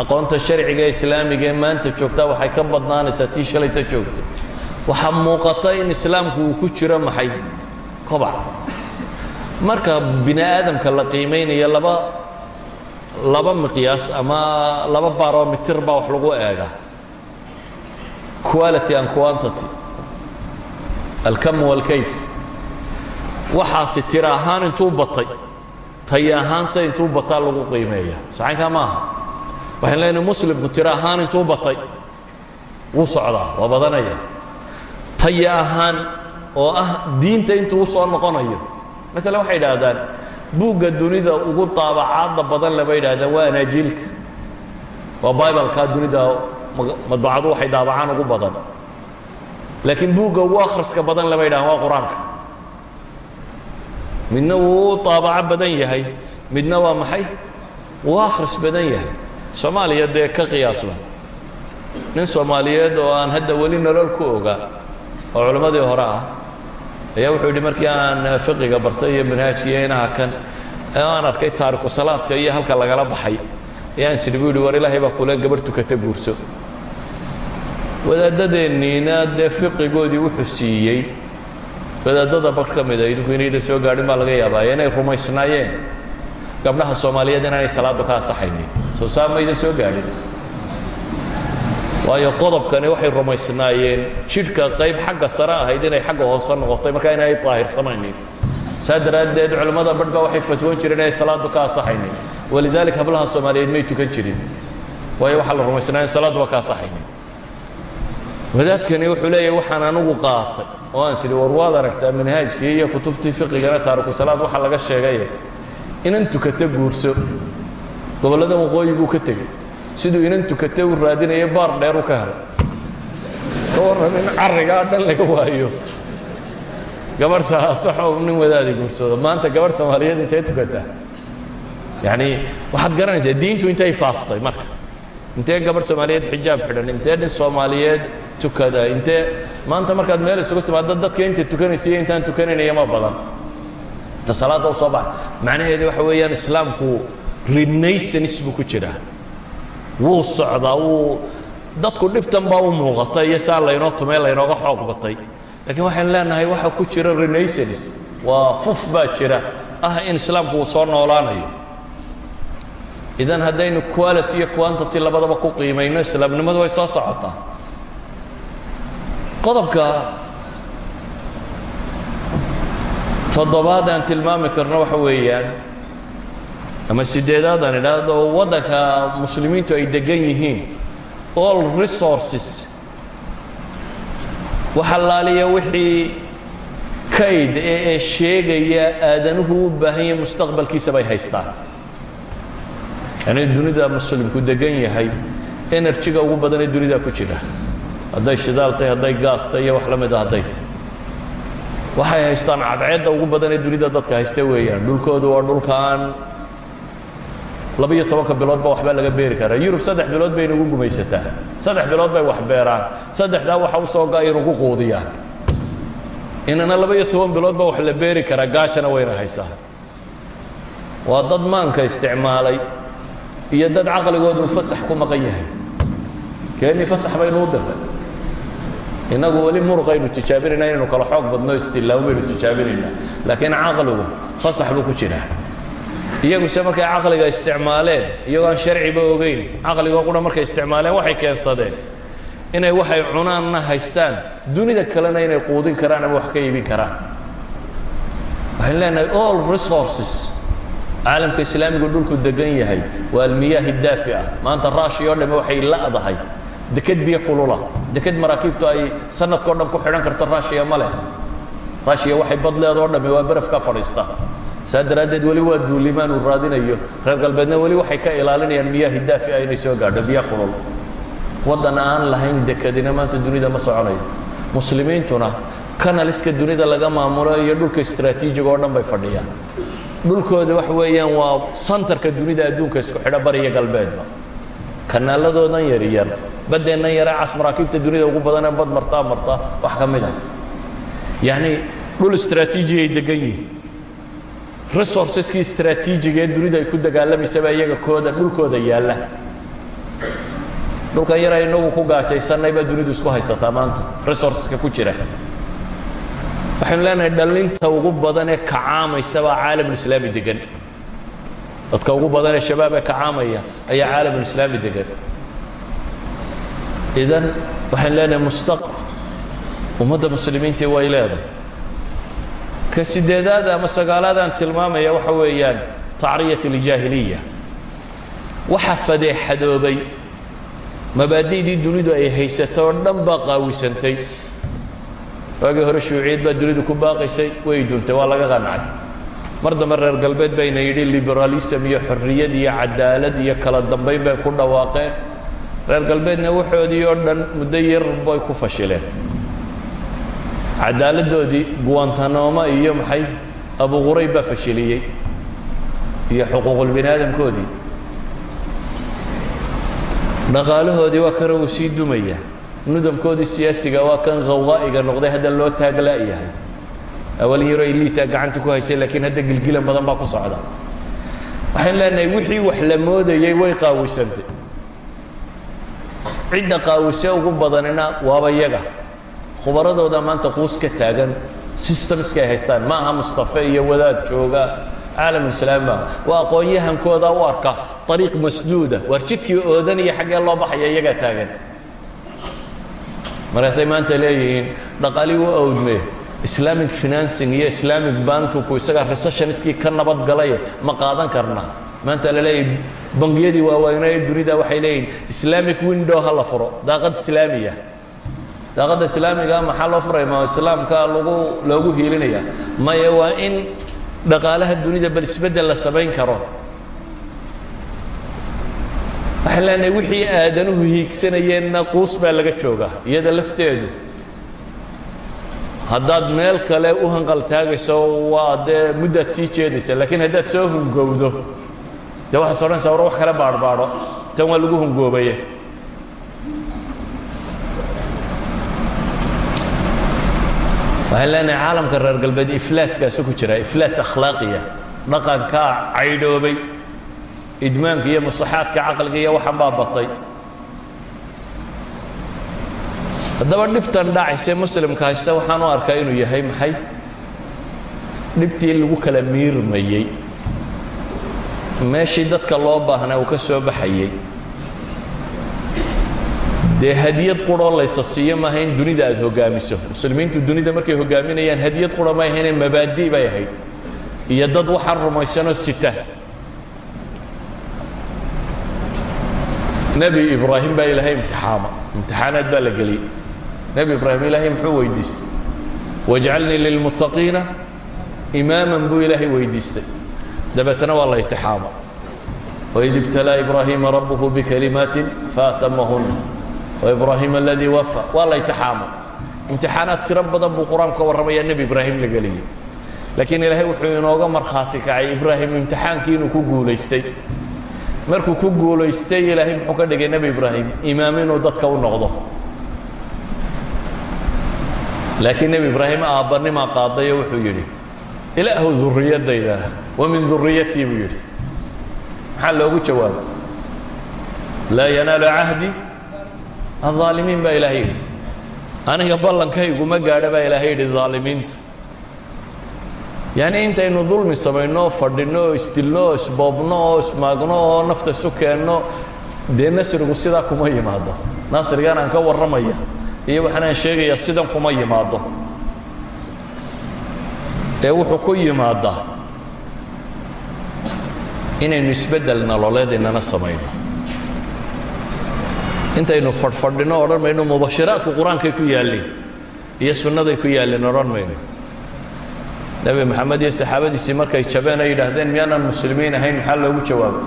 Aqoonta sharciga islaamiga ee maanta joogtaa waxay ka badnaanaysaa tii shalayta joogtay. Waxaa muuqata in islaamku uu ku jiro maxay? Kobac. Marka bini aadamka la qiimaynayo laba laba miqyaas ama laba baromitir baa wax lagu eega quality and quantity. Alkam walkayf. Waxaasi tiro ahaan intuu batay. Tay ahaanse intuu bataa lagu qiimeeya saxankaa maaha? Waxaan leenahay muslimku tiro ahaan intuu batay wuu socdaa waa badanaya. Taya ahaan oo ah diinta intuu u soo noqonayo maalan waxay idhaahdaan buugga dunida ugu daabacaadda badan laba yidhahdaan waa anaajiilka waa bibalkaa dunida madbacadu waxay daabacaan ugu badan. Laakiin buugga ugu akhriska badan laba yidhahdaan waa qur'aanka. Midna wuu u daabaco badan yahay midna waa maxay? Wuu akhris badan yahay. Soomaaliya dee ka qiyaasban nin soomaaliyeed oo aan hadda weli nolol ku ogaa oo culimmadii hore ah ayaa wuxuu yidhi markii aan fiqiga bartay iyo manhaajiyo inaha kan aan arkay taariku salaadka iyo halka lagala baxay ayaan sidhi bu yidhi war ilaahay baa kule gabar tukata guurso wadaadadeenniina dee fiqigoodii wuxuu siiyey. Wadaadada bar ka mida idinku inayna soo gaadhin baa laga yaabaa inay rumaysnaayeen. Gabdhaha soomaaliyeed inaanay salaaddu ka asaxaynin soo saa maydan soo gaadhin waayo qodobkani waxay rumaysnaayeen. Jidhka qayb xagga sare ahayd inay xagga hoose noqotay. Markaa inay daahirsanaynin saa daraaddeed culimmada badh baa waxay fatwoon jireen inay salaaddu ka asaxaynin. Walidaalika hablaha soomaaliyeed may tukan jirin. Waayo waxaa la rumaysnaa in salaadduba ka asaxaynin. Wadaadkani wuxuu leeyahy waxaan anugu qaatay. Oo aan sidhi war waad aragtaa manhaajkii iyo kutubtii fiqigana taariku salaad waxaa laga sheegay. Inan tukata guurso. Gobollada waqooyi buu ka tegey siduu inan tukata uu raadinayo baar dheer u ka helay ka warram in carrigaa dhan laga waayo. Gabarh saxow nin wadaadi guursado maanta gabarh soomaaliyeed intay tukataa yacni waxaad garanaysaa diintu intay faaftay marka. Intee gabarh soomaaliyeed xijaab xidhan intee nin soomaaliyeed tukada intee maanta markaad meel isugu timaado dadka inta tukanaysiiyo intaan tukanaynaya ma badan. Inta salaadda u soo baxa. Macnaheedu waxa weeyaan islaamku renaissance buu ku jiraa wuu socdaa wuu dadku dhibtan baa u muuqata iyo saa laynoo tumee laynooga xoog batay. Laakiin waxaynu leenahay waxa ku jira renaissance. Waa fuf baa jira. Ah in islaamku uu soo noolaanayo. Idan haddaynu quality iyo quantity labadaba ku qiimayno islaamnimadu way soo socotaa. Qodobka toddobaad aan tilmaami karno waxa weeyaan ama sideedaad aan idhaahdo waddanka muslimiintu ay degan yihiin all resources waxalaaliya wixii kayd ee ee sheegaya aadanuhu u baahan yahay mustaqbalkiisa bay haystaan. Yani dunida muslimku degan yahay enerjiga ugu badanee dunida ku jira. Hadday shidaaltay hadday gaastay iyo wax la mida hadday. Tay waxay haystaan cadceedda ugu badanee dunida dadka haysta weeyaan. Dhulkoodu waa dhulkaan labiyo tobanka biloodba waxbaa laga beeri karaa. Yurub saddex bilood bay inugu gumaysataa. Saddex bilood bay wax beeraan. Saddexdaa waxa u soo gaa inugu quudiyaan. Inana labaiyo toban biloodba wax la beeri karaa gaajana wayna haysaa. Waa dad maanka isticmaalay iyo dad caqligoodu fasax ku maqan yahay. Keeni fasax baynu u dirnay. Innagu weli muruqaynu tijaabinayna inaynu kala xoog badno istilaamo baynu tijaabinaynaa laakiin caqligu fasax buu ku jiraa iyaguse markay caqliga isticmaaleen iyagoo aan sharciba ogeyn caqligoo qura markay isticmaaleen waxay keensadeen. Inay waxay cunaanna haystaan dunida kalena inay quudin karaan ama wax ka iibin karaan. Waxaynu leenahay all resources caalamka islaamigu dhulku degan yahay waa almiyaahi daafi'a. Maanta raashiya o dhamme waxay la'dahay. Deked biyo kulula. Deked maraakiibtu ay sanadkao dhan ku xidhan karto raashiya ma leh. Raashiya waxay badleedoo dhamme waa baraf ka fadhiista saa daraaddeed weli waa duulimaan uu raadinayo. Reer galbeedna weli waxay ka ilaalinayaan miyaahi daafi'a inay soo gaadho biyo kulul. Waddan aan lahayn dekedina maanta dunida ma soconayo muslimiintuna kanaliska dunida laga maamulo iyo dhulka istraatiijiga oo dhan bay fadhiyaan. Dhulkooda waxa weeyaan waa santarka dunida adduunka isku xidha bariya galbeedba. Kanaaladoodan yaryar baddeennan yare cas maraakiibta dunida ugu badanee bad martaa marta wax ka mid ah. Yacni dhul istraatiiji ay degan yihiin resourceskii istraatiijiga ee dunida ay ku dagaalamaysaba iyaga kooda dhulkooda yaalla. Dhulkan yara inagu ku gaajaysannay baa dunidu isku haysataa maanta resourceska ku jira. Waxaynu leenahay dhallinta ugu badan ee kacaamaysa baa caalamulislaami degan dadka ugu badan ee shabaab ee kacaamaya ayaa caalamulislaami degan idan waxaynu leenahay mustaqbal. Ummadda muslimiintii way leedahay ka sideedaad ama sagaalaad aan tilmaamaya waxa weeyaan tacriyat aljaahiliya. Waxa fadeexadoobay mabaadi'dii dunidu ay haysatay dhan baa qaawisantay. Waagii hore shuuciyad baa dunidu ku baaqaysay way duntay waa laga qancay mar dambe reer galbeed bayna yidhi liberalism iyo xorriyad iyo cadaalad iyo kala dambayn bay ku dhawaaqeen. Reer galbeedna waxoodii oo dhan muddo yar bay ku fashileen cadaaladdoodii guwantanamo iyo maxay abu qurayb baa fashiliyey iyo xuquuqulbini aadamkoodii dhaqaalahoodii waa kana uu sii dumaya. Nudamkoodii siyaasiga waa kan khawqaa'iga noqday hadda loo taagla'yahay awalin yaroo iliitaa gacanta ku haysay laakiin hadda gilgilan badan baa ku socda. Waxaynu leenahay wixii wax la moodayey way qaawisantay cidda qaawise ugu badanina waaba yaga khubaradooda maanta quus ka taagan systemskay haystaan ma aha mustafe iyo wadaad jooga caalamulislaami maaha waa aqoon-yahankooda u arka ariiq masduuda waar jidkii oodanaya xaggee loo baxaya iyagaa taagan. Markaasay maanta leeyihiin dhaqaalii u awdme islamic financing iyo islamic bankiku isagaa recessionskii ka nabad galaye ma qaadan karna. Maanta la leeyahy bangiyadii waaweynaa ee dunida waxay leeyihiin islamic window ha la furo daaqad islaamiya daaqadda islaamiga maxaa loo furaya ma islaamka lagu loogu hiilinaya. Maya waa in dhaqaalaha dunida bal isbeddel la samayn karo. Waxaan leenahay wixii aadanuhu hiigsanayeenna quus baa laga joogaa iyada lafteedu. Haddaad meel kale u hanqaltaagayso waa dee muddaad sii jeedaysa laakiin haddaad soo hungowdo dee waxaas odhanaysaa war wax kale baadhbaadho. Tan waa lagu hungoobaye waxaan leenahay caalamka reer galbeed iflaaskaasu ku jira iflaas akhlaaqiya dhaqankaa caydhoobay idmaanka iyo musaxaadka caqliga iyo waxaan baa batay. Haddaba dhibtan dhacayse muslimka haysta waxaan u arkaa inuu yahay maxay? Dhibtii lagu kala miirmayey. Meeshii dadka loo baahnaa uu ka soo baxayey dee hadiyad quroo laysa siiyo maaha in dunida aad hoggaamiso muslimiintu dunida markay hoggaaminayaan hadiyad qura ma ahayne mabaadi' bay ahayd. Iyo dad waxaan rumaysanoo sita. Nebi ibraahim baa ilaahay imtixaama. Imtixaanaad baa la geliyey. Nebi ibraahim ilaahay muxuu weydiistay? Wajcalnii lilmuttaqiina imaaman buu ilaahay weydiistay. Dabeetana waa la imtixaama. Waid ibtalaa ibraahiima rabbuhu bikalimaatin faatamahuna waibraahim aladii wafa waa la imtixaama imtixaanaad tiro badan buu qur'aanku ka warramayaa nebi ibraahim la geliyey. Laakiin ilaahay wuxuu inooga markhaati kacay ibraahim imtixaankii inuu ku guulaystay. Markuu ku guulaystay ilaahay muxuu ka dhigay nebi ibraahim imaam inuu dadka u noqdo. Laakiin nebi ibraahim aabbanimaa qaadayo wuxuu yidhi ilaahu duriyadayda wa min duriyatii buu yidhi. Maxaa loogu jawaabay? Laa yanaalu cahdi aaalimiin baa ilaahay yidhi aniga ballankaygu ma gaadho baa ilaahay yidhi aalimiinta yacni intaynu dulmi samayno oo fadhinno oo isdilno oo isboobno oo ismaagno oo nafta isu keenno dee nasrigu sidaa kuma yimaado. Nasrigan aan ka warramaya iyo waxaan aan sheegayaa sidan kuma yimaado. Ee wuxuu ku yimaadaa inaynu isbeddel nololeed inana samayno intaynu fadhfadhino odhan mayno mubashiraadku qur'aankay ku yaalleen iyo sunnaday ku yaalleen odhan mayno nebi moxamed iyo saxaabadiisii markay jabeen ay yidhaahdeen miyaanan muslimiin ahayn maxaa loogu jawaabay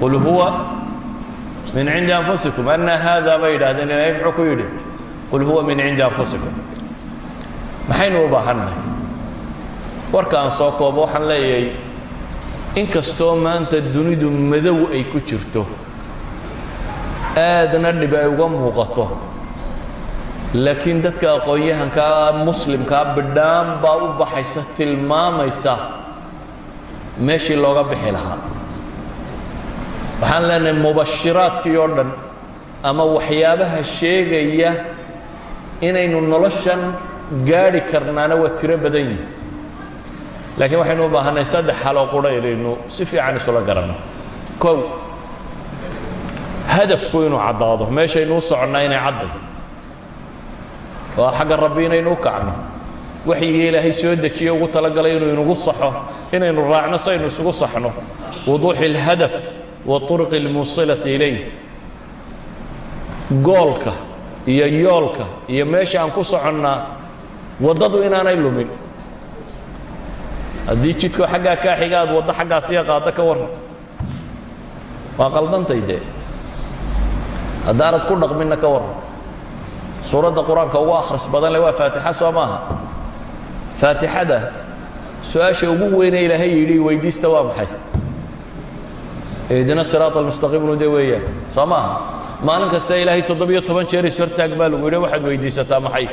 qul huwa min cindi anfusikum. Anna haada bay yidhahdeen ilaahay muxuu ku yidhi? Qul huwa min cindi anfusikum. Maxaynu u baahannahay? Warka aan soo koobo waxaan leeyahay inkastoo maanta dunidu madow ay ku jirto aadna dhib ay uga muuqato. Laakiin dadka aqoon-yahankaa muslimkaa bidhaan baa u baxaysa tilmaamaysa meeshii looga bixi lahaa. Waxaan leenahay mubashiraadkii oo dhan ama waxyaabaha sheegaya inaynu noloshan gaadhi karnaana waa tiro badan yihiin laakiin waxaynu u baahanay saddex xaloo qura inaynu si fiican isula garanno kow hadafku inuu caddaado. Meeshaynuu soconna inay caddahi oo xagga rabbi inaynuu kacno. Waxyiga ilaahay soo dejiye ugu talagalay inuu inugu saxo inaynu raacno si aynu isugu saxno. Wuduuxi اlhadaf wa turuqi اlmuusilati ilayh goolka iyo yoolka iyo meesha aan ku soconnaa waddadu inaanay lumin. Haddii jidkoo xaggaa kaa xiga aad waddo xaggaasiya qaadda ka warran. Waa qaldantay dee? Haddaanad ku dhaqminna ka warran. Suuradda qur'aanka akhris badan le waa faatixa soo maaha. Faatixada su'aasha ugu ilaahay yidhi weydiista waa maxay? Ihdina siraat almustaqiimnu de weeyaan. Soo maalin kasta ilaahay toddobiyo toban jeer is hortaag baa lagu yidhi waxaad weydiisataa maxay?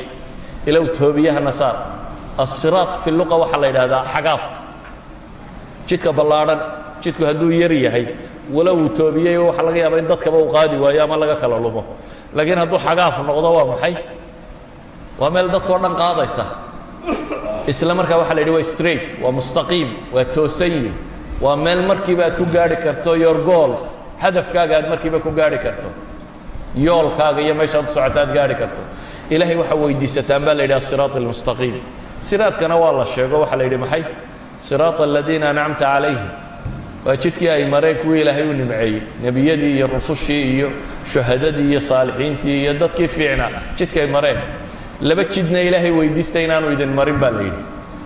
Ilow toobiyaha nasaar. Asiraat fi luqa waxaa la yidhaahdaa xagaafka. Jidka ballaadhan jidku hadduu yar yahay walow uu toobiyey waxaa laga yaaba in dadkaba uu qaadi waayo ama laga kala lumo. Laakiin hadduu xagaaf noqdo waa maxay? Waa meel dadkao dhan qaadaysa. Isla markaa waxa la yidhi waa straight waa mustaqiim waa toosan yihiin waa meel markiiba aad ku gaarhi karto your goals hadafkaaga aad markiiba ku gaarhi karto yoolkaaga iyo meeshaad u socota aad gaarhi karto. Ilaahay waxaa weydiisataan baa la yidhi asiraat almustaqiim siraadkana waa la sheego waxaa la yidhi maxay? Siraat aladiina ancamta calayhim waa jidkii ay mareen kuwii ilaahay u nimceeyey. Nebiyadii iyo rusushii iyo shuhadadii iyo saalixiintii iyo dadkii fiicnaa jidka ay mareen. Laba jidna ilaahay weydiista inaanu idin marin baa la yidhi.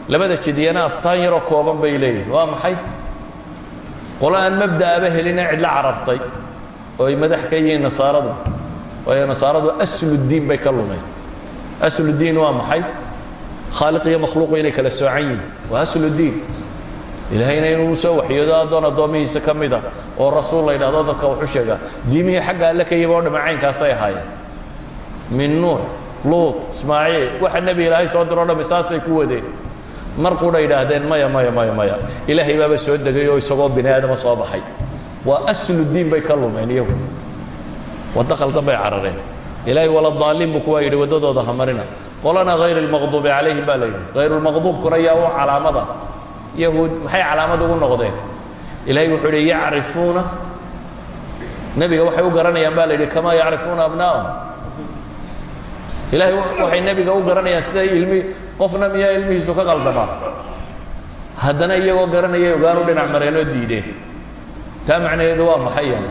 Labada jid iyana astaan yaroo kooban bay leeyihiin waa maxay? Qolo aan mabda'aba helina cidla carartay oo ay madax ka yihiin nasaaradu. Waayo nasaaradu asluddiin bay ka lumeen asluddiin waa maxay? Khaaliq iyo makhluuqu inay kala soocan yihiin. Waa asluddiin ilaahayna inuu soo waxyoodo addoon addoomihiisa ka mid a oo rasuul la yidhahdo dadka wuxu sheegaa diimihii xagga alle ka yimi oo dhama caynkaasay ahaayeen. Min nuux luut ismaaciil waxa nebi ilaahay soo diroo dhami saasay ku wadeen. Mar qudha yidhaahdeen maya maya maya maya ilaahay baaba soo degay oo isagoo bini aadama soo baxay. Waa asludiin bay ka lumeen iyagu. Waddo khaldan bay carareen. Ilaahay wala daaliin buu kuwaa yidhi waddadooda ha marina. Qolana hayr almaqduubi calayhim baa la yidhi. Hayruulmaqduubkuna yaa u calaamada yahuud maxay calaamad ugu noqdeen? Ilaahay wuxuu yidhi yacrifuuna nebiga waxay u garanayaan baa la yidhi kamaa yacrifuuna abnaa'ahum? Ilaahay waxay nebiga u garanayaan sida ilmi qofna miyaa ilmihiisu ka qaldamaa haddana iyagoo garanayay ogaanu dhinac mareenoo diideen taa macnaheedu waa maxay yana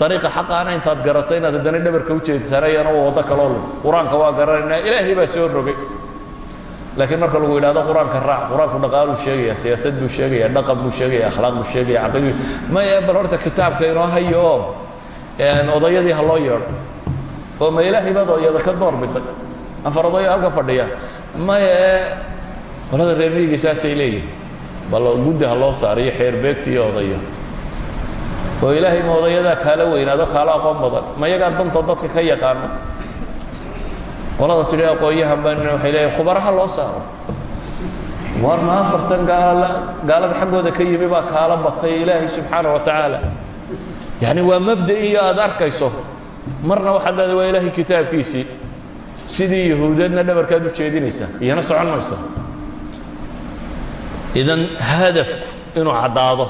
dariiqa xaqaana intaad garato inaad haddana dhabarka u jeedsanayana waa waddo kaloo lug qur'aanka waa garanaynaa. Ilaahay baa soo rogay laakiin marka lagu yidhahdo qur'aanka raac qur'aanku dhaqaaluu sheegaya siyaasad buu sheegaya dhaqan buu sheegaya akhlaaq buu sheegaya caqidi maya bal horta kitaabka inoo hayo odayadii ha loo yeedho. Oo ma ilaahay baad oyada ka door biday afar odayo halka fadhiya. Maya ee qolada reer miyiga saasay leeyihiin bal guddi ha loo saariyo xeerbeegti iyo odayo. Oo ilaahay ma odayadaa kaala weynaado kaala aqoon badan. Ma yagaa danta dadka ka yaqaana qolada tidhi aqoon-yahan baan waxay leeyihiin khubaraha loo saaro. War ma afartan gaala gaalada xaggooda ka yimi baa kaala batay ilaahay subxaana wa tacaala. Yacni waa mabda'iyo aada arkayso. Marna waxaad leedahay waa ilaahay kitaabkiisii sidii yahuudeedna dhabarkaad u jeedinaysaa iyana socon mayso. Idan hadafku inuu caddaado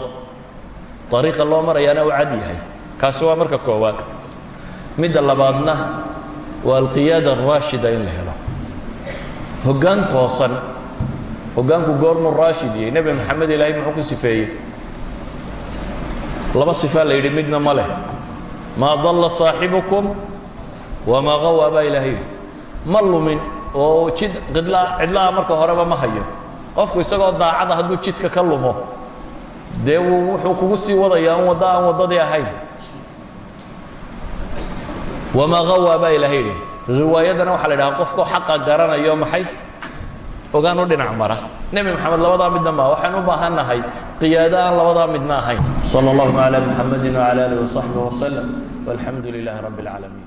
dariiqa loo marayaana uu cad yahay. Kaasi waa marka koowaad. Midda labaadna waa alqiyaada araashida in la helo. Hoggaan toosan hoggaanku goormuu raashid yahay nebi maxamed ilaahay muxuu ku sifeeyey? Laba sifaa la yidhi midna ma leh. Maa dalla saaxibukum wamaa qawaa baa ilaahay. Ma lumin oo jid cidlaa cidlaha marka horeba ma hayo. Qofku isagoo daacada hadduu jidka ka lumo dee wuxuu kugu sii wadayaa un waddo aan waddadii ahayn wamaa qawaa baa ilaahay yidhi riwaayadana waxaa la idhaha qofkoo xaqa garanayo maxay ogaan u dhinac mara nebi moxamed labadaa midna maa waxaan u baahan nahay qiyaado aan labadaa midna ahayn salى اllahuma عalى muxamadi wعalى alih وصaxbih وslm والxamdu lilahi rabb اlcaalamiin